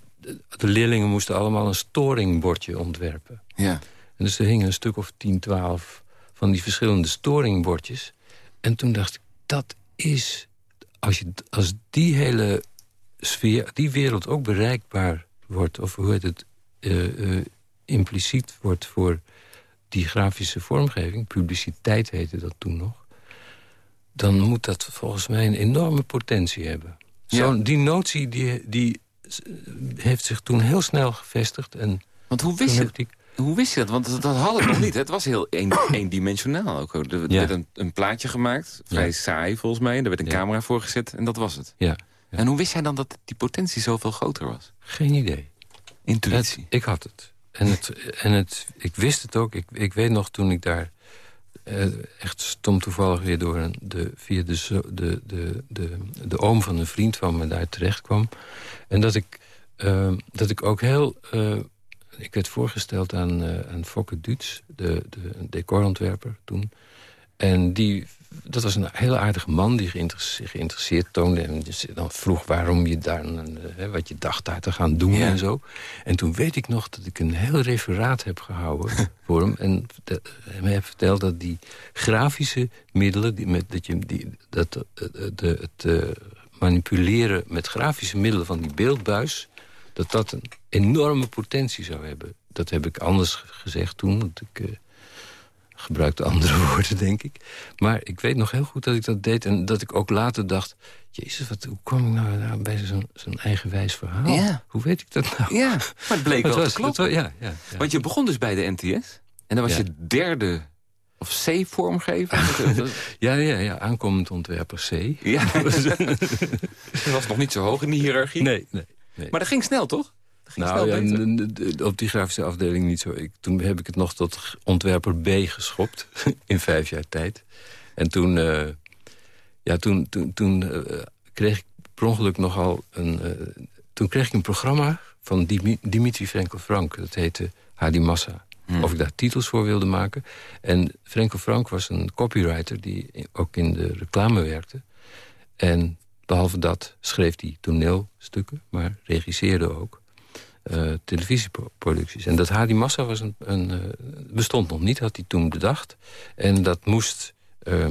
Speaker 4: de leerlingen moesten allemaal een storingbordje ontwerpen.
Speaker 3: Ja.
Speaker 4: En dus er hingen een stuk of 10, 12 van die verschillende storingbordjes. En toen dacht ik, dat is... Als, je, als die hele sfeer, die wereld ook bereikbaar wordt... of hoe heet het, uh, uh, impliciet wordt voor die grafische vormgeving... publiciteit heette dat toen nog... dan moet dat volgens mij een enorme potentie hebben. Ja. die notie die, die heeft zich toen heel snel gevestigd. En
Speaker 3: Want hoe wist je die... Hoe wist je dat? Want dat, had ik nog niet. Het was heel een, eendimensionaal ook. Er ja. werd een, een, plaatje gemaakt, vrij ja. saai volgens mij. Er werd een ja. camera voor gezet en dat was het.
Speaker 4: Ja.
Speaker 3: En hoe wist jij dan dat die potentie zoveel groter was?
Speaker 4: Geen idee.
Speaker 3: Intuïtie?
Speaker 4: Het, ik had het. En, het, en het, ik wist het ook. Ik, ik weet nog toen ik daar uh, echt stom toevallig weer door een, de, via de, de, de, de, de oom van een vriend van me daar terecht kwam. En dat ik, uh, dat ik ook heel... Uh, ik werd voorgesteld aan, aan Fokke Duits, de, de decorontwerper toen. En die dat was een heel aardige man die zich geïnteresseerd toonde. En dan vroeg waarom je daar, hè, wat je dacht daar te gaan doen ja. en zo. En toen weet ik nog dat ik een heel referaat heb gehouden voor hem. En de, hem heb verteld dat die grafische middelen... Die, met, dat, je, die, dat de, de, het manipuleren met grafische middelen van die beeldbuis... dat dat een enorme potentie zou hebben. Dat heb ik anders gezegd toen. Want ik... Uh, gebruikte andere woorden, denk ik. Maar ik weet nog heel goed dat ik dat deed. En dat ik ook later dacht... Jezus, wat, hoe kwam ik nou, nou bij zo'n zo eigenwijs verhaal?
Speaker 3: Ja.
Speaker 4: Hoe weet ik dat nou?
Speaker 3: Ja, maar het bleek wel was, te kloppen.
Speaker 4: ja, ja, ja,
Speaker 3: Want je begon dus bij de NTS. En dan was je derde of C-vormgever?
Speaker 4: ja, ja, ja, aankomend ontwerper C.
Speaker 3: Ja. dat was nog niet zo hoog in die hiërarchie.
Speaker 4: Nee, nee. Nee.
Speaker 3: Maar dat ging snel, toch?
Speaker 4: Nou, ja, op die grafische afdeling niet zo. Ik, toen heb ik het nog tot ontwerper B geschopt. in vijf jaar tijd. En toen, uh, ja, toen, toen, toen uh, kreeg ik per ongeluk nogal een... Uh, toen kreeg ik een programma van Dimitri Frenkel Frank. Dat heette Hadi Massa. Hmm. Of ik daar titels voor wilde maken. En Frenkel Frank was een copywriter die ook in de reclame werkte. En behalve dat schreef hij toneelstukken, maar regisseerde ook uh, televisieproducties. En dat Hadi Massa was een, een uh, bestond nog niet, had hij toen bedacht. En dat moest uh,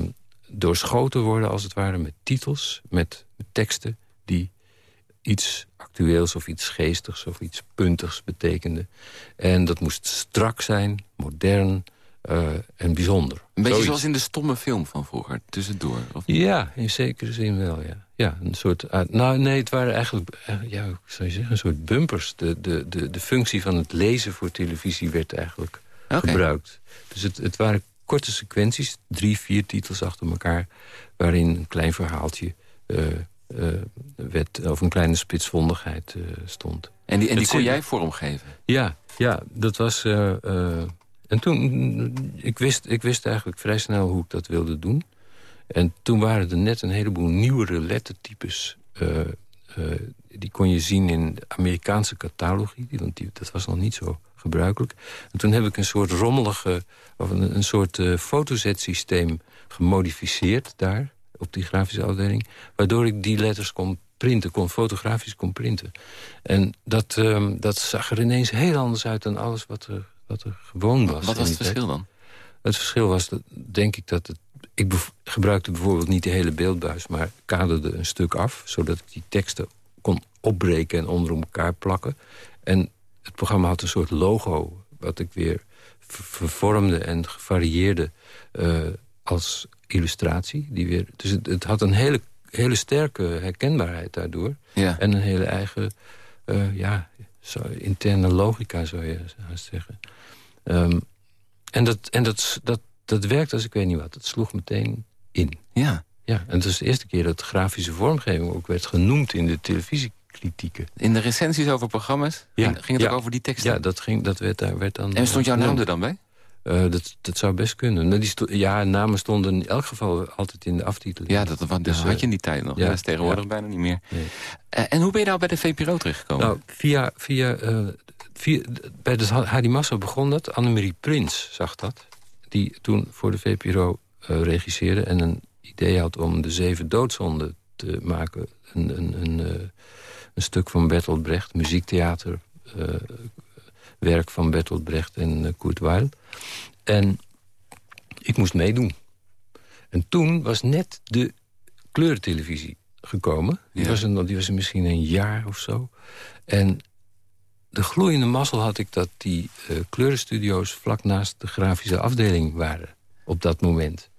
Speaker 4: doorschoten worden, als het ware, met titels, met, met, teksten... die iets actueels of iets geestigs of iets puntigs betekenden. En dat moest strak zijn, modern, en bijzonder.
Speaker 3: Een beetje zoals in de stomme film van vroeger, tussendoor? Of...
Speaker 4: Ja, in zekere zin wel, ja. Ja, een soort... nou, nee, het waren eigenlijk, ja, hoe zou je zeggen, een soort bumpers. De, de, de, de functie van het lezen voor televisie werd eigenlijk gebruikt. Dus het, het waren korte sequenties, drie, vier titels achter elkaar... waarin een klein verhaaltje uh, uh, werd, of een kleine spitsvondigheid stond.
Speaker 3: En die, en die kon jij vormgeven?
Speaker 4: Ja, ja dat was... en toen, ik wist, ik wist eigenlijk vrij snel hoe ik dat wilde doen. En toen waren er net een heleboel nieuwere lettertypes... die kon je zien in de Amerikaanse catalogie. Want die, dat was nog niet zo gebruikelijk. En toen heb ik een soort rommelige, of een, soort uh, fotozetsysteem gemodificeerd daar, op die grafische afdeling. Waardoor ik die letters kon printen, kon fotografisch kon printen. En dat, um, dat zag er ineens heel anders uit dan alles wat er, wat er gewoon was.
Speaker 3: Wat was het verschil dan?
Speaker 4: Het verschil was, dat, denk ik, dat het, ik gebruikte bijvoorbeeld niet de hele beeldbuis... maar kaderde een stuk af, zodat ik die teksten kon opbreken en onder elkaar plakken. En het programma had een soort logo... wat ik weer vervormde en gevarieerde uh, als illustratie. Die weer, dus het, het, had een hele, hele sterke herkenbaarheid daardoor.
Speaker 3: Ja.
Speaker 4: En een hele eigen uh, ja, zo, interne logica, zou je zeggen. Um, en dat, en dat, dat, dat werkte als ik weet niet wat. Het sloeg meteen in.
Speaker 3: Ja.
Speaker 4: Ja, en het is de eerste keer dat grafische vormgeving ook werd genoemd in de televisie kritieken.
Speaker 3: In de recensies over programma's? Ja. Ging het ook over die teksten?
Speaker 4: Ja, dat, ging, dat werd, daar werd dan...
Speaker 3: En stond jouw naam er dan bij?
Speaker 4: Uh, dat, dat zou best kunnen. Nou, die ja, namen stonden in elk geval altijd in de aftiteling.
Speaker 3: Ja, dat, dus, had je in die tijd nog. Ja, dat is tegenwoordig ja. bijna niet meer. Nee. Uh, en hoe ben je nou bij de VPRO terechtgekomen?
Speaker 4: Nou, via, via, uh, via bij de Hadi Massa begon dat. Annemarie Prins zag dat. Die toen voor de VPRO regisseerde en een idee had om de zeven doodzonden te maken. Een, een, een, een stuk van Bertolt Brecht, muziektheater... Werk van Bertolt Brecht en uh, Kurt Weill. En ik moest meedoen. En toen was net de kleurtelevisie gekomen. Die, ja. was een, die was er misschien een jaar of zo. En de gloeiende mazzel had ik dat die uh, kleurenstudio's... vlak naast de grafische afdeling waren op dat moment.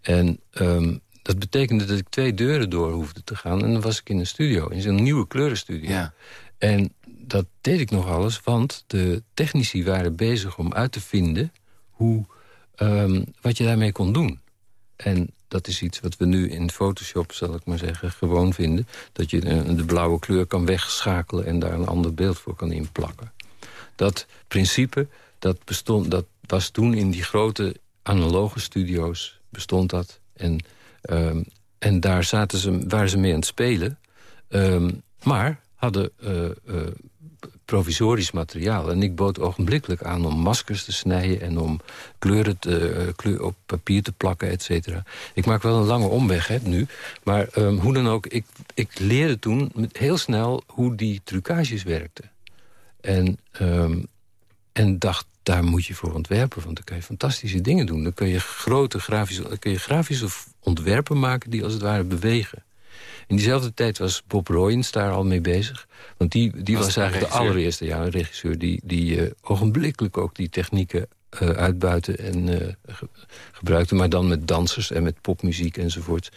Speaker 4: En um, dat betekende dat ik twee deuren door hoefde te gaan. En dan was ik in een studio, in zo'n nieuwe kleurenstudio.
Speaker 3: Ja.
Speaker 4: En dat deed ik nog alles, want de technici waren bezig om uit te vinden... Hoe, um, wat je daarmee kon doen. En dat is iets wat we nu in Photoshop, zal ik maar zeggen, gewoon vinden. Dat je de blauwe kleur kan wegschakelen en daar een ander beeld voor kan inplakken. Dat principe, dat, bestond, dat was toen in die grote analoge studio's, bestond dat. En Um, en daar zaten ze, waren ze mee aan het spelen. Um, maar hadden uh, uh, provisorisch materiaal. En ik bood ogenblikkelijk aan om maskers te snijden... en om kleuren te, uh, kleur op papier te plakken, et cetera. Ik maak wel een lange omweg hè, nu. Maar um, hoe dan ook, ik, ik leerde toen heel snel hoe die trucages werkten. En, en dacht, daar moet je voor ontwerpen. Want dan kan je fantastische dingen doen. Dan kun je grote grafische, kun je grafische ontwerpen maken die als het ware bewegen. In diezelfde tijd was Bob Royens daar al mee bezig. Want die, die was, was eigenlijk de allereerste ja, regisseur... die, die uh, ogenblikkelijk ook die technieken uh, uitbuiten en uh, ge gebruikte. Maar dan met dansers en met popmuziek enzovoort.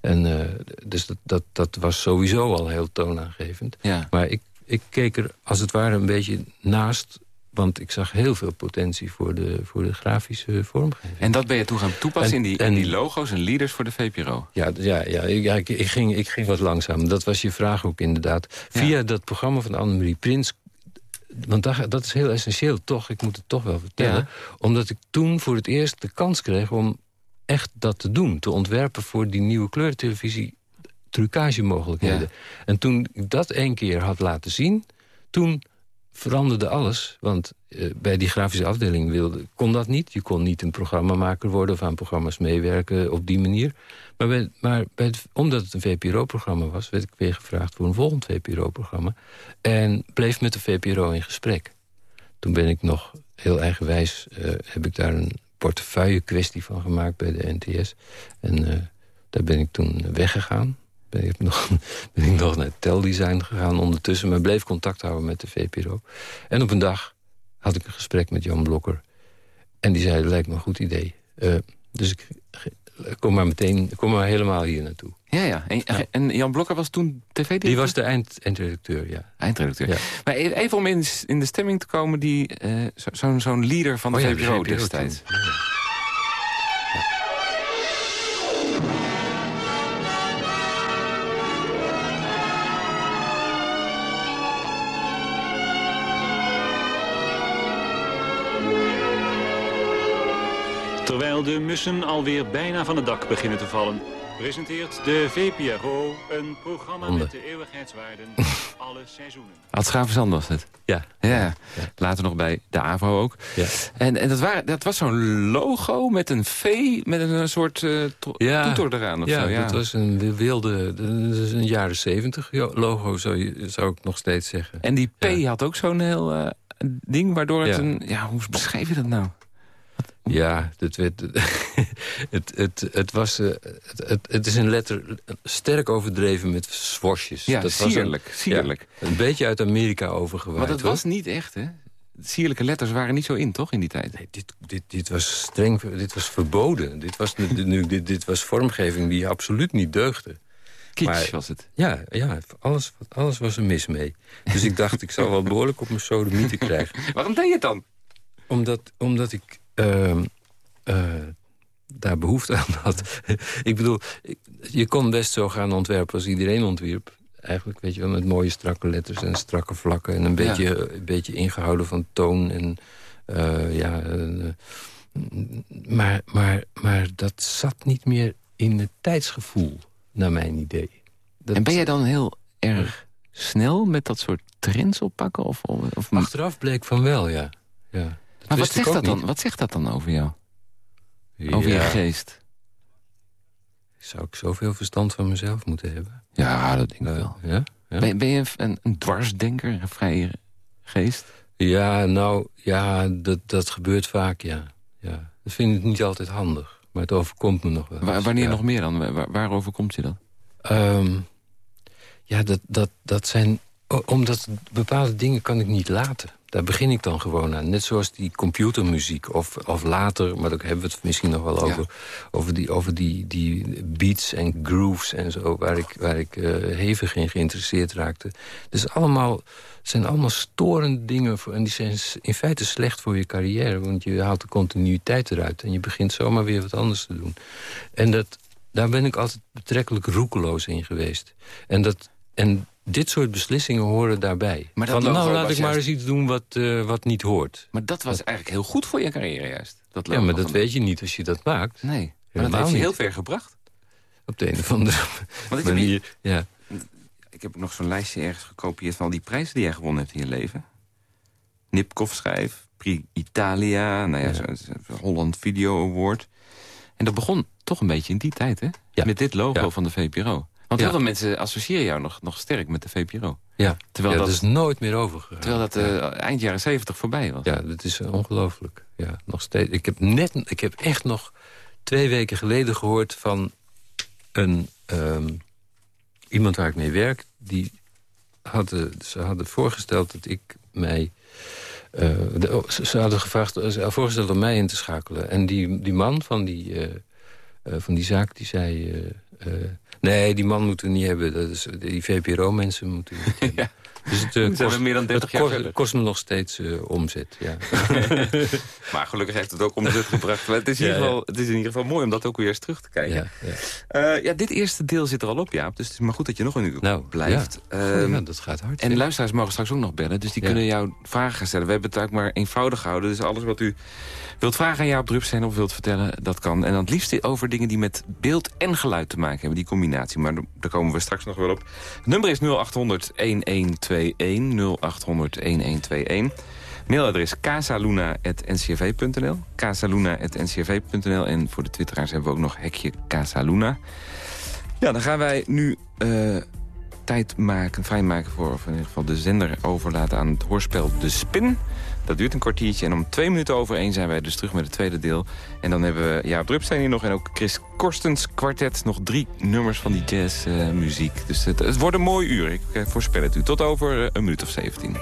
Speaker 4: En, dus dat, dat, dat was sowieso al heel toonaangevend.
Speaker 3: Ja.
Speaker 4: Maar ik, ik keek er als het ware een beetje naast want ik zag heel veel potentie voor de, voor de grafische vormgeving.
Speaker 3: En dat ben je toen gaan toepassen en, in, die, in die logo's en leaders voor de VPRO?
Speaker 4: Ja, ja, ja, ja ik, ik, ging, ik ging wat langzaam. Dat was je vraag ook inderdaad. Via dat programma van Annemarie Prins... Want dat, dat is heel essentieel, toch? Ik moet het toch wel vertellen. Ja. Omdat ik toen voor het eerst de kans kreeg om echt dat te doen. Te ontwerpen voor die nieuwe kleurtelevisie trucagemogelijkheden. Ja. En toen ik dat één keer had laten zien... toen veranderde alles. Want uh, bij die grafische afdeling wilde, kon dat niet. Je kon niet een programmamaker worden of aan programma's meewerken op die manier. Maar, bij, maar omdat het een VPRO-programma was... werd ik weer gevraagd voor een volgend VPRO-programma. En bleef met de VPRO in gesprek. Toen ben ik nog heel eigenwijs... Uh, heb ik daar een portefeuille kwestie van gemaakt bij de NTS. En uh, daar ben ik toen weggegaan ben ik nog, ben ik nog naar teldesign gegaan ondertussen... maar bleef contact houden met de VPRO. En op een dag had ik een gesprek met Jan Blokker. en die zei, dat lijkt me een goed idee. Uh, dus ik kom maar meteen, kom maar helemaal hier naartoe.
Speaker 3: Ja, ja. En, en Jan Blokker was toen tv-directeur?
Speaker 4: Die was de eind, eindredacteur, ja.
Speaker 3: Eindredacteur. Ja. Maar e-, even om in, in de stemming te komen, die uh, zo'n zo leader van de oh, VPRO, ja, destijds.
Speaker 5: Terwijl de mussen alweer bijna van het dak beginnen te vallen... presenteert de VPRO een programma met de eeuwigheidswaarden alle seizoenen.
Speaker 3: Ad Schavenzand was het.
Speaker 4: Ja.
Speaker 3: ja. Later nog bij de AVRO ook. Ja. En, en dat, waren, dat was zo'n logo met een V, met een soort uh, ja. toeter eraan. Of
Speaker 4: ja,
Speaker 3: zo.
Speaker 4: ja, dat was een wilde, dat is een jaren zeventig logo, zou, je, zou ik nog steeds zeggen.
Speaker 3: En die P had ook zo'n heel uh, ding, waardoor het een... Ja, hoe beschrijf je dat nou?
Speaker 4: Ja, het, werd, het, het, het, was, uh, het, het, is een letter sterk overdreven met swashjes.
Speaker 3: Ja, dat sierlijk. Was een, sierlijk.
Speaker 4: Ja, een beetje uit Amerika overgewaaid.
Speaker 3: Maar dat was niet echt, hè? Sierlijke letters waren niet zo in, toch, in die tijd?
Speaker 4: Nee, dit, dit, dit was streng, dit was verboden. Dit was, nu, dit, dit was vormgeving die absoluut niet deugde.
Speaker 3: Kitsch was het.
Speaker 4: Ja, ja alles, alles was er mis mee. Dus ik dacht, ik zou wel behoorlijk op mijn sodomieten krijgen.
Speaker 3: Waarom deed je het dan?
Speaker 4: Omdat, omdat ik uh, daar behoefte aan had. ik bedoel, je kon best zo gaan ontwerpen als iedereen ontwierp. Eigenlijk, weet je wel, met mooie strakke letters en strakke vlakken... en een beetje, een beetje ingehouden van toon en... Uh, ja, uh, maar, maar, maar dat zat niet meer in het tijdsgevoel, naar mijn idee. Dat...
Speaker 3: En ben jij dan heel erg snel met dat soort trends oppakken? Of, of...
Speaker 4: Achteraf bleek van wel, ja. ja
Speaker 3: maar wat zegt, dat dan, wat zegt dat dan over jou? Over je geest?
Speaker 4: Zou ik zoveel verstand van mezelf moeten hebben?
Speaker 3: Ja, dat denk ik wel. Ja? ja? Ben, ben, je een, een dwarsdenker, een vrije geest?
Speaker 4: Ja, nou, ja, dat, dat gebeurt vaak, ja. ja. Dat vind ik niet altijd handig. Maar het overkomt me nog wel.
Speaker 3: wanneer nog meer dan? Waar, waarover komt je dan?
Speaker 4: Um, ja, dat, dat, dat zijn... Omdat bepaalde dingen kan ik niet laten. Daar begin ik dan gewoon aan. Net zoals die computermuziek. Of, of later, maar daar hebben we het misschien nog wel over... over, die, over die, die beats en grooves en zo... waar ik, waar ik uh, hevig in geïnteresseerd raakte. Dus allemaal zijn allemaal storende dingen. Voor, en die zijn in feite slecht voor je carrière. Want je haalt de continuïteit eruit. En je begint zomaar weer wat anders te doen. En dat, daar ben ik altijd betrekkelijk roekeloos in geweest. En dat... En dit soort beslissingen horen daarbij. Maar dat Van, nou, laat ik maar eens iets doen wat, uh, wat niet hoort.
Speaker 3: Maar dat was eigenlijk heel goed voor je carrière juist.
Speaker 4: Dat ja, maar dat weet je niet als je dat maakt.
Speaker 3: Nee, maar dat heeft je heel ver gebracht.
Speaker 4: Op de een of andere Want manier, ja.
Speaker 3: Ik heb nog zo'n lijstje ergens gekopieerd van al die prijzen die jij gewonnen hebt in je leven. Nipkoff schrijf, Prix Italia, nou ja, ja. Holland Video Award. En dat begon toch een beetje in die tijd, hè? Ja. Met dit logo van de VPRO. Want heel veel mensen associëren jou nog, nog sterk met de VPRO.
Speaker 4: Ja, terwijl dat, is nooit meer overgegaan.
Speaker 3: Terwijl dat uh, eind jaren 70 voorbij was.
Speaker 4: Ja, dat is ongelooflijk. Ja, nog steeds. Ik heb, net, ik heb echt nog twee weken geleden gehoord van een, um, iemand waar ik mee werk. Die hadden, ze hadden voorgesteld dat ik mij... Uh, de, ze hadden gevraagd, ze voorgesteld om mij in te schakelen. En die, die man van die, uh, van die zaak die zei... Nee, die man moeten we niet hebben. Dat is, die VPRO-mensen moeten we niet hebben.
Speaker 3: Dus het, uh, kost, meer dan 30 jaar
Speaker 4: kost, kost, me nog steeds uh, omzet, ja.
Speaker 3: maar gelukkig heeft het ook omzet gebracht. het, is in ieder geval, het is in ieder geval mooi om dat ook weer eens terug te kijken. Ja, ja. Uh, ja dit eerste deel zit er al op, Jaap. Dus het is maar goed dat je nog een uur nou, blijft.
Speaker 4: Ja. Um, dat gaat hard.
Speaker 3: En luisteraars mogen straks ook nog bellen. Dus die kunnen jou vragen stellen. We hebben het ook maar eenvoudig gehouden. Dus alles wat u wilt vragen aan Jaap Drupsteen of wilt vertellen, dat kan. En dan het liefst over dingen die met beeld en geluid te maken hebben. Die combinatie. Maar daar komen we straks nog wel op. Het nummer is 0800 1121. 0800-1121. Mailadres casaluna.ncrv.nl. casaluna.ncrv.nl. En voor de twitteraars hebben we ook nog hekje Casaluna. Ja, dan gaan wij nu uh, tijd maken, fijn maken voor, of in ieder geval de zender overlaten aan het hoorspel De Spin. Dat duurt een kwartiertje en om twee minuten over één zijn wij dus terug met het tweede deel. En dan hebben we Jaap Drupsteen hier nog en ook Chris Korstens kwartet. Nog drie nummers van die jazzmuziek. Uh, dus het, het, wordt een mooi uur, ik uh, voorspel het u. Tot over uh, een minuut of zeventien.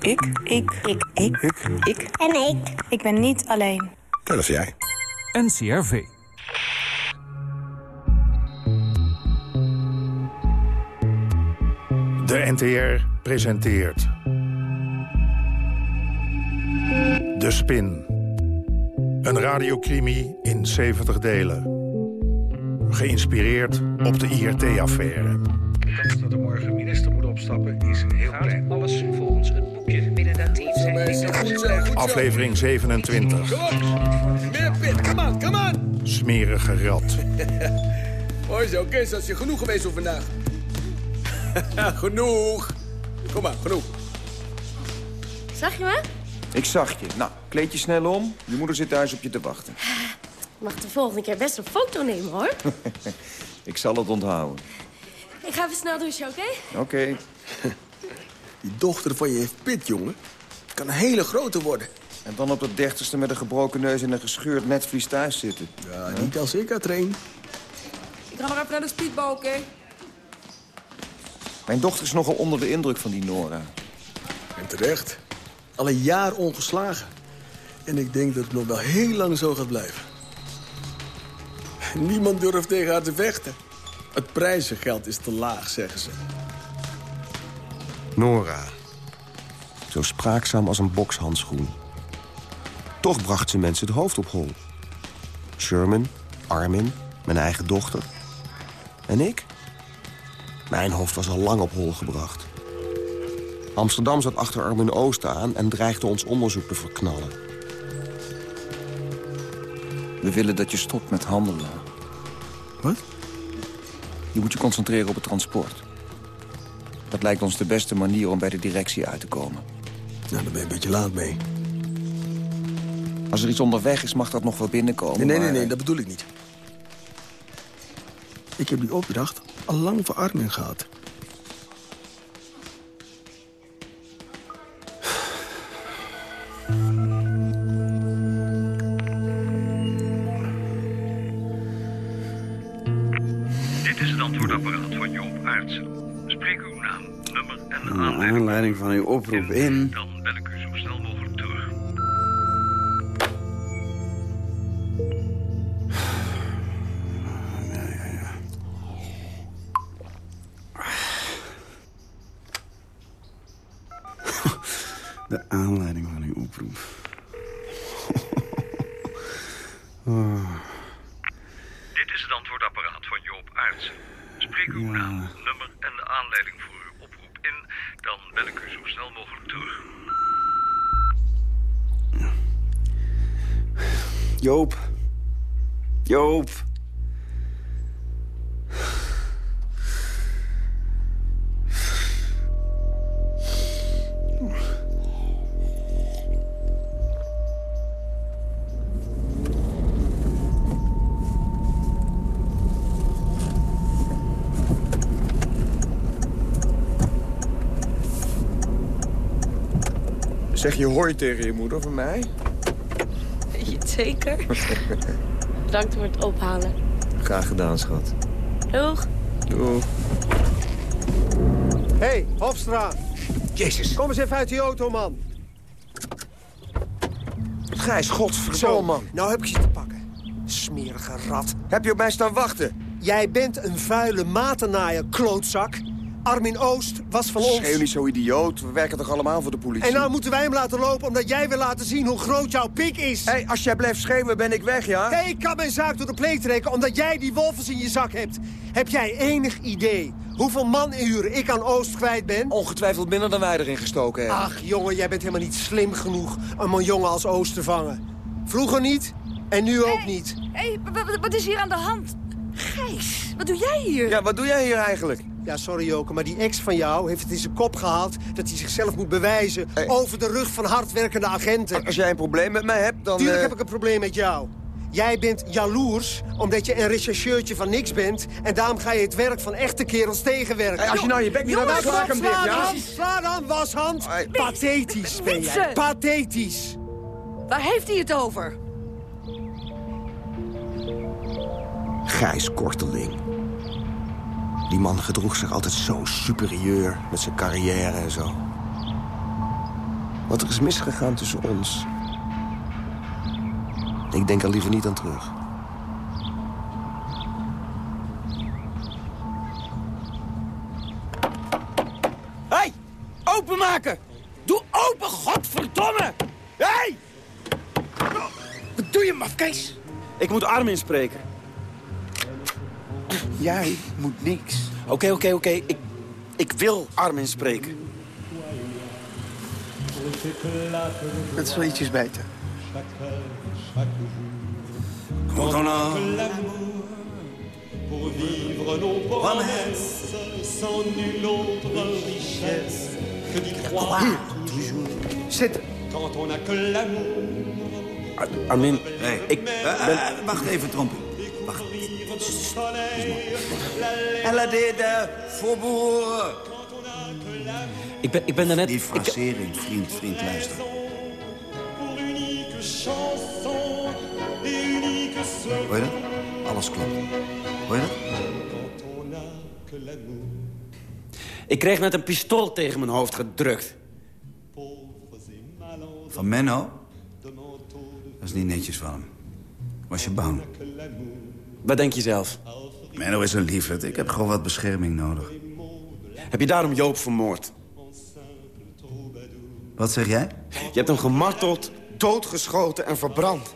Speaker 6: Ik. Ik. Ik. Ik. Ik.
Speaker 7: En ik.
Speaker 6: Ik ben niet alleen.
Speaker 8: Dat is jij.
Speaker 9: NCRV.
Speaker 8: De NTR presenteert... De Spin. Een radiocrimi in 70 delen. Geïnspireerd op de IRT-affaire.
Speaker 10: De kans dat er morgen minister moet opstappen is heel klein.
Speaker 11: Alles volgens het boekje. Binnen dat team zijn
Speaker 8: Aflevering 27.
Speaker 11: Meer pit, come on, come on!
Speaker 8: Smerige rat.
Speaker 11: Mooi zo, Kees, als je genoeg geweest voor vandaag. genoeg. Kom maar, genoeg.
Speaker 7: Zag je me?
Speaker 12: Ik zag je. Nou, kleed je snel om. Je moeder zit thuis op je te wachten.
Speaker 7: Ik mag de volgende keer best een foto nemen, hoor.
Speaker 12: Ik zal het onthouden.
Speaker 7: Ik ga even snel douchen, oké?
Speaker 12: Oké.
Speaker 11: Die dochter van je heeft pit, jongen. Kan een hele grote worden.
Speaker 12: En dan op de dertigste met een gebroken neus en een gescheurd netvlies thuis zitten.
Speaker 11: Ja, niet als ik haar train.
Speaker 13: Ik ga nog even naar de speedbal, oké?
Speaker 12: Mijn dochter is nogal onder de indruk van die Nora.
Speaker 11: En terecht. Al een jaar ongeslagen. En ik denk dat het nog wel heel lang zo gaat blijven. Niemand durft tegen haar te vechten. Het prijzengeld is te laag, zeggen ze.
Speaker 14: Nora. Zo spraakzaam als een bokshandschoen. Toch bracht ze mensen het hoofd op hol. Sherman, Armin, mijn eigen dochter. En ik? Mijn hoofd was al lang op hol gebracht. Amsterdam zat achter Armin Oost aan en dreigde ons onderzoek te verknallen.
Speaker 12: We willen dat je stopt met handelen.
Speaker 11: Wat?
Speaker 12: Je moet je concentreren op het transport. Dat lijkt ons de beste manier om bij de directie uit te komen.
Speaker 11: Nou, daar ben je een beetje laat mee.
Speaker 12: Als er iets onderweg is, mag dat nog wel binnenkomen.
Speaker 11: Nee, nee, nee,
Speaker 12: maar-
Speaker 11: nee, dat bedoel ik niet. Ik heb die opdracht al lang voor Armin gehad.
Speaker 15: Dit is het antwoordapparaat van Joop Aartsen. Spreek uw naam, nummer en de
Speaker 16: Naar
Speaker 15: aanleiding.
Speaker 16: aanleiding van uw oproep in...
Speaker 15: Dan bel ik u zo
Speaker 12: Zeg je hoi tegen je moeder van mij?
Speaker 7: Weet je het zeker? Bedankt voor het ophalen.
Speaker 12: Graag gedaan, schat.
Speaker 7: Doeg.
Speaker 12: Doeg.
Speaker 17: Hé, hey, Hofstra.
Speaker 12: Jezus.
Speaker 17: Kom eens even uit die auto, man.
Speaker 12: Gijs, godverdomme, man.
Speaker 17: Nou heb ik je te pakken. Smerige rat.
Speaker 12: Heb je op mij staan wachten?
Speaker 17: Jij bent een vuile matenaaier, klootzak. Armin Oost was van ons.
Speaker 12: Schreeuw niet zo idioot. We werken toch allemaal voor de politie?
Speaker 17: En nou moeten wij hem laten lopen omdat jij wil laten zien hoe groot jouw pik is.
Speaker 12: Hé, hey, als jij blijft schreeuwen, ben ik weg, ja?
Speaker 17: Hey, ik kan mijn zaak door de pleeg trekken omdat jij die wolvens in je zak hebt. Heb jij enig idee hoeveel manuren ik aan Oost kwijt ben?
Speaker 12: Ongetwijfeld minder dan wij erin gestoken hebben.
Speaker 17: Ach, jongen, jij bent helemaal niet slim genoeg om een jongen als Oost te vangen. Vroeger niet en nu ook niet.
Speaker 13: Hé, hey, wat is hier aan de hand? Gijs, wat doe jij hier?
Speaker 12: Ja, wat doe jij hier eigenlijk?
Speaker 17: Ja, sorry Joke, maar die ex van jou heeft het in zijn kop gehaald... dat hij zichzelf moet bewijzen over de rug van hardwerkende agenten.
Speaker 12: Als jij een probleem met mij hebt, dan...
Speaker 17: Tuurlijk
Speaker 12: uh...
Speaker 17: heb ik een probleem met jou. Jij bent jaloers omdat je een rechercheurtje van niks bent... en daarom ga je het werk van echte kerels tegenwerken.
Speaker 12: Hey, als je nou je bek niet hebt, dan sla ik hem dicht, ja?
Speaker 17: Sla dan, washand.
Speaker 12: Hey.
Speaker 17: Pathetisch ben jij. Pathetisch.
Speaker 13: Waar heeft hij het over?
Speaker 14: Gijs Korteling. Die man gedroeg zich altijd zo superieur met zijn carrière en zo.
Speaker 12: Wat er is misgegaan tussen ons. Ik denk er liever niet aan terug.
Speaker 16: Hé, hey, openmaken! Doe open, godverdomme! Hé! Hey! Wat doe je, mafkees? Ik moet Armin inspreken. Jij moet niks. Oké, oké, oké. Ik, ik wil Armin spreken. Dat is wel ietsjes beter.
Speaker 18: Quand on a pour vivre nos promesses sans nulle autre richesse que d'y croire toujours.
Speaker 16: Zitten.
Speaker 18: Quand on a que l'amour.
Speaker 16: Armin,
Speaker 19: hey.
Speaker 16: ik
Speaker 19: uh,
Speaker 16: ben...
Speaker 19: Wacht even, Trompie. Wacht. Elle deed de voorboeren.
Speaker 16: Ik ben, ik ben daarnet...
Speaker 19: Die frasering, vriend, vriend, luister. Hoor je dat? Alles klopt. Hoor je dat?
Speaker 16: Ik kreeg net een pistool tegen mijn hoofd gedrukt.
Speaker 19: Van Menno? Dat is niet netjes van hem. Was je bang?
Speaker 16: Wat denk je zelf?
Speaker 19: Menno is een liefheid. Ik heb gewoon wat bescherming nodig.
Speaker 16: Heb je daarom Joop vermoord?
Speaker 19: Wat zeg jij?
Speaker 16: Je hebt hem gemarteld, doodgeschoten en verbrand.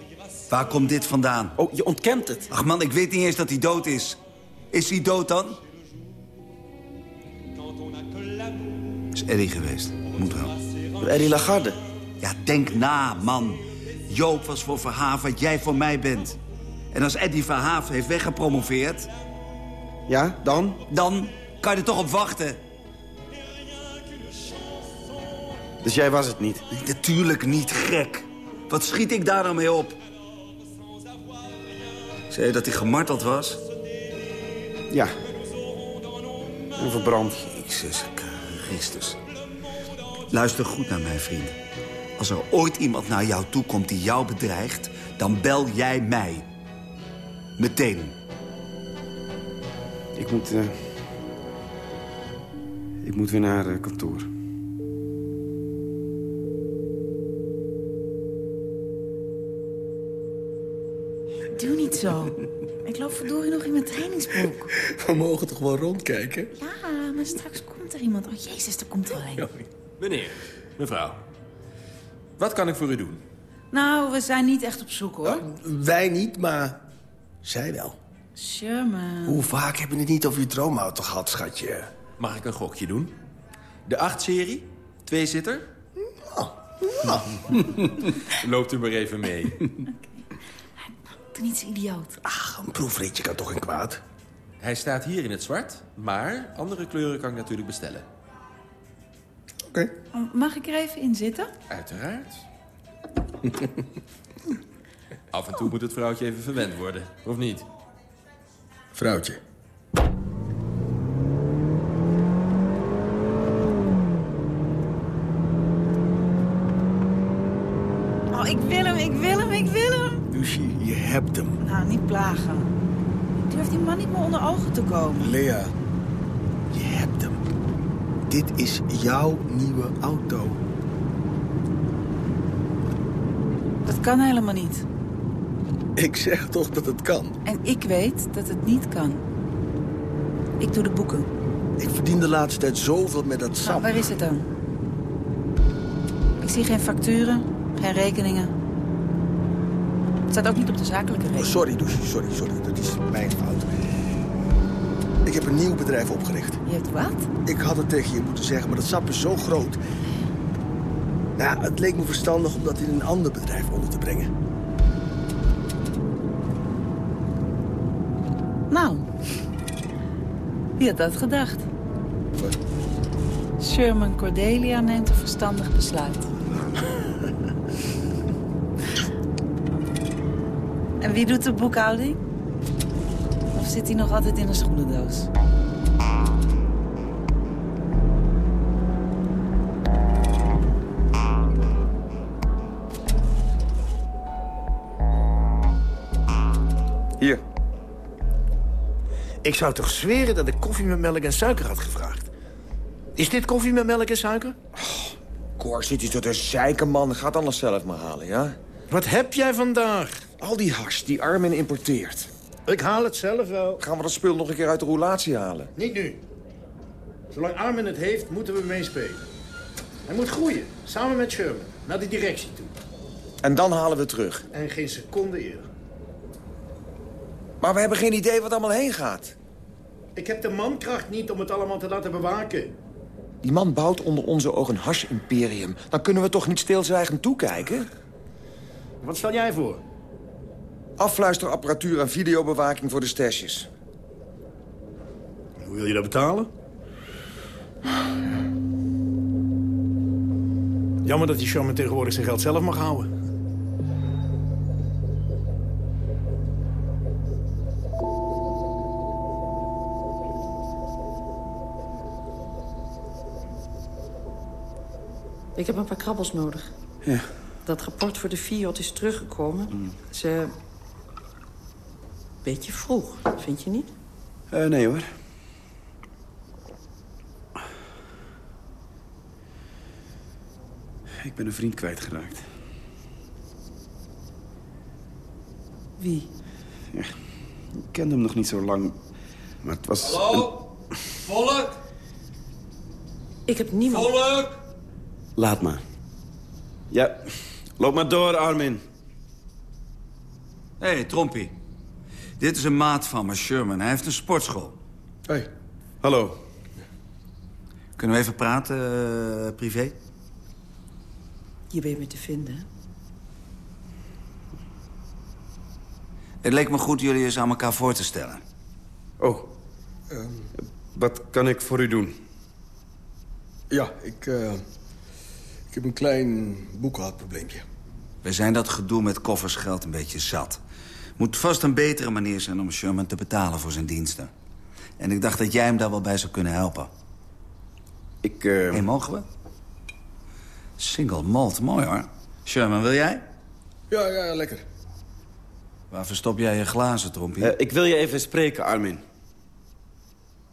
Speaker 19: Waar komt dit vandaan?
Speaker 16: Oh, je ontkent het.
Speaker 19: Ach man, ik weet niet eens dat hij dood is. Is hij dood dan? Is Eddie geweest. Moet wel.
Speaker 16: Eddie Lagarde?
Speaker 19: Ja, denk na, man. Joop was voor Verhaaf wat jij voor mij bent. En als Eddie Verhaaf heeft weggepromoveerd...
Speaker 16: Ja, dan?
Speaker 19: Dan kan je er toch op wachten.
Speaker 16: Dus jij was het niet?
Speaker 19: Natuurlijk niet, gek. Wat schiet ik daar dan mee op? Zei je dat hij gemarteld was?
Speaker 16: Ja. En verbrand.
Speaker 19: Jezus Christus. Luister goed naar mij, vriend. Als er ooit iemand naar jou toe komt die jou bedreigt... dan bel jij mij. Meteen.
Speaker 16: Ik moet... Uh... Ik moet weer naar uh, kantoor.
Speaker 20: Doe niet zo. Ik loop verdorie nog in mijn trainingsbroek.
Speaker 11: We mogen toch wel rondkijken?
Speaker 20: Ja, maar straks komt er iemand. Oh, jezus, er komt er een.
Speaker 21: Meneer, mevrouw. Wat kan ik voor u doen?
Speaker 20: Nou, we zijn niet echt op zoek, hoor.
Speaker 11: Oh, wij niet, maar zij wel.
Speaker 20: Sherman.
Speaker 11: Hoe vaak hebben we het niet over je droomauto gehad, schatje?
Speaker 21: Mag ik een gokje doen? De 8-serie? Tweezitter?
Speaker 11: Oh.
Speaker 21: Oh. Loopt u maar even mee.
Speaker 20: Doe niet zo idioot.
Speaker 11: Ach, een proefritje kan toch geen kwaad?
Speaker 21: Hij staat hier in het zwart, maar andere kleuren kan ik natuurlijk bestellen.
Speaker 11: Oké.
Speaker 20: Okay. Mag ik er even in zitten?
Speaker 21: Uiteraard. Af en toe oh. moet het vrouwtje even verwend worden, of niet?
Speaker 11: Vrouwtje.
Speaker 20: Oh, ik wil hem, ik wil hem, ik wil hem.
Speaker 11: Lucie, je hebt hem.
Speaker 20: Nou, niet plagen. Durft die man niet meer onder ogen te komen?
Speaker 11: Lea, je hebt hem. Dit is jouw nieuwe auto.
Speaker 20: Dat kan helemaal niet.
Speaker 11: Ik zeg toch dat het kan?
Speaker 20: En ik weet dat het niet kan. Ik doe de boeken.
Speaker 11: Ik verdien de laatste tijd zoveel met dat sap.
Speaker 20: Nou, waar is het dan? Ik zie geen facturen, geen rekeningen. Het staat ook niet op de zakelijke rekening.
Speaker 11: Oh, sorry, Douche, sorry, sorry. Dat is mijn fout. Ik heb een nieuw bedrijf opgericht.
Speaker 20: Je hebt wat?
Speaker 11: Ik had het tegen je moeten zeggen, maar dat sap is zo groot. Nou, het leek me verstandig om dat in een ander bedrijf onder te brengen.
Speaker 20: Wie had dat gedacht? Sherman Cordelia neemt een verstandig besluit. en wie doet de boekhouding? Of zit hij nog altijd in een schoenendoos?
Speaker 11: Ik zou toch zweren dat ik koffie met melk en suiker had gevraagd. Is dit koffie met melk en suiker?
Speaker 16: Oh,
Speaker 9: Cor, zit je tot een zeiken, man. Ga het anders zelf maar halen, ja?
Speaker 10: Wat heb jij vandaag?
Speaker 9: Al die hars die Armin importeert.
Speaker 10: Ik haal het zelf wel.
Speaker 9: Gaan we dat spul nog een keer uit de roulatie halen?
Speaker 10: Niet nu. Zolang Armin het heeft, moeten we meespelen. Hij moet groeien, samen met Sherman, naar de directie toe.
Speaker 9: En dan halen we terug.
Speaker 10: En geen seconde eerder.
Speaker 9: Maar we hebben geen idee wat allemaal heen gaat.
Speaker 10: Ik heb de mankracht niet om het allemaal te laten bewaken.
Speaker 9: Die man bouwt onder onze ogen een hash-imperium. Dan kunnen we toch niet stilzwijgend toekijken?
Speaker 10: Wat stel jij voor?
Speaker 9: Afluisterapparatuur en videobewaking voor de stashes.
Speaker 10: Hoe wil je dat betalen? Jammer dat die Sherman tegenwoordig zijn geld zelf mag houden.
Speaker 22: Ik heb een paar krabbels nodig.
Speaker 16: Ja.
Speaker 22: Dat rapport voor de Fiat is teruggekomen. Ze... Beetje vroeg, vind je niet?
Speaker 16: Eh, nee hoor. Ik ben een vriend kwijtgeraakt.
Speaker 22: Wie?
Speaker 16: Ja, ik kende hem nog niet zo lang. Maar het was...
Speaker 23: Hallo? Volk?
Speaker 22: Ik heb niemand...
Speaker 23: Volk?
Speaker 16: Laat maar. Ja, loop maar door, Armin.
Speaker 19: Hé, hey, Trompie. Dit is een maat van me, Sherman. Hij heeft een sportschool.
Speaker 16: Hey, hallo.
Speaker 19: Kunnen we even praten, eh, privé?
Speaker 22: Je weet me te vinden. hè?
Speaker 19: Het leek me goed jullie eens aan elkaar voor te stellen.
Speaker 16: Oh, wat kan ik voor u doen?
Speaker 11: Ja, ik, eh, ik heb een klein boekhoudprobleempje.
Speaker 19: We zijn dat gedoe met koffersgeld een beetje zat. Moet vast een betere manier zijn om Sherman te betalen voor zijn diensten. En ik dacht dat jij hem daar wel bij zou kunnen helpen.
Speaker 16: Ik, eh...
Speaker 19: Hé, mogen we? Single malt, mooi hoor. Sherman, wil jij?
Speaker 11: Ja, ja, lekker.
Speaker 19: Waar verstop jij je glazen, Trompie?
Speaker 16: Eh, ik wil je even spreken, Armin.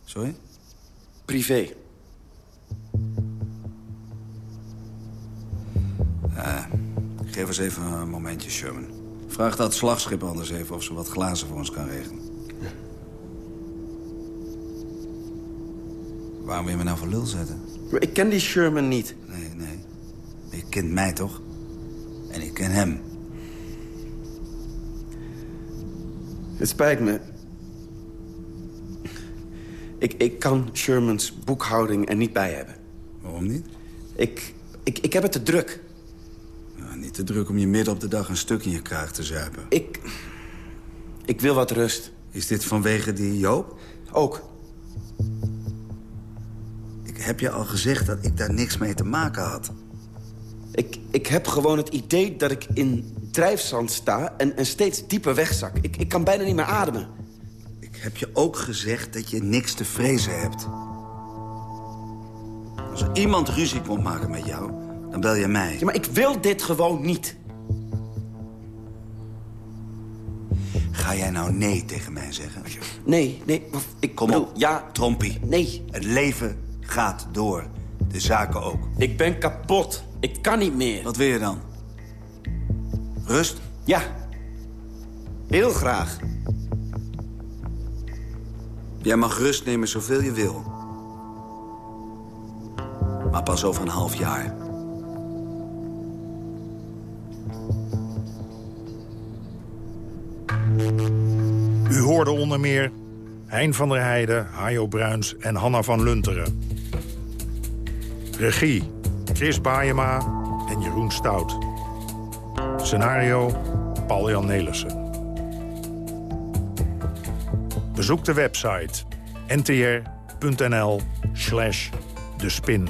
Speaker 19: Sorry?
Speaker 16: Privé.
Speaker 19: Eh, geef eens even een momentje, Sherman. Vraag dat slagschip anders even of ze wat glazen voor ons kan regelen. Waarom wil je me nou voor lul zetten?
Speaker 16: Maar ik ken die Sherman niet.
Speaker 19: Nee, nee. Je kent mij toch? En ik ken hem.
Speaker 16: Het spijt me. Ik, ik kan Shermans boekhouding er niet bij hebben.
Speaker 19: Waarom niet?
Speaker 16: Ik, ik, ik heb het te druk.
Speaker 19: Te druk om je midden op de dag een stuk in je kraag te zuipen.
Speaker 16: Ik... Ik wil wat rust.
Speaker 19: Is dit vanwege die Joop?
Speaker 16: Ook.
Speaker 19: Ik heb je al gezegd dat ik daar niks mee te maken had.
Speaker 16: Ik, ik heb gewoon het idee dat ik in drijfzand sta en, en steeds dieper wegzak. Ik, ik kan bijna niet meer ademen.
Speaker 19: Ik heb je ook gezegd dat je niks te vrezen hebt. Als er iemand ruzie komt maken met jou, dan bel je mij.
Speaker 16: Ja, maar ik wil dit gewoon niet.
Speaker 19: Ga jij nou nee tegen mij zeggen?
Speaker 16: Nee, nee, ik
Speaker 19: Kom
Speaker 16: bedoel,
Speaker 19: op,
Speaker 16: ja,
Speaker 19: Trompie.
Speaker 16: nee.
Speaker 19: Het leven gaat door. De zaken ook.
Speaker 16: Ik ben kapot. Ik kan niet meer.
Speaker 19: Wat wil je dan? Rust?
Speaker 16: Ja. Heel graag.
Speaker 19: Jij mag rust nemen zoveel je wil. Maar pas over een half jaar.
Speaker 8: U hoorde onder meer Hein van der Heijden, Hajo Bruins en Hanna van Lunteren. Regie Chris Baayema en Jeroen Stout. Scenario Paul-Jan Nelissen. Bezoek de website ntr.nl slash de spin.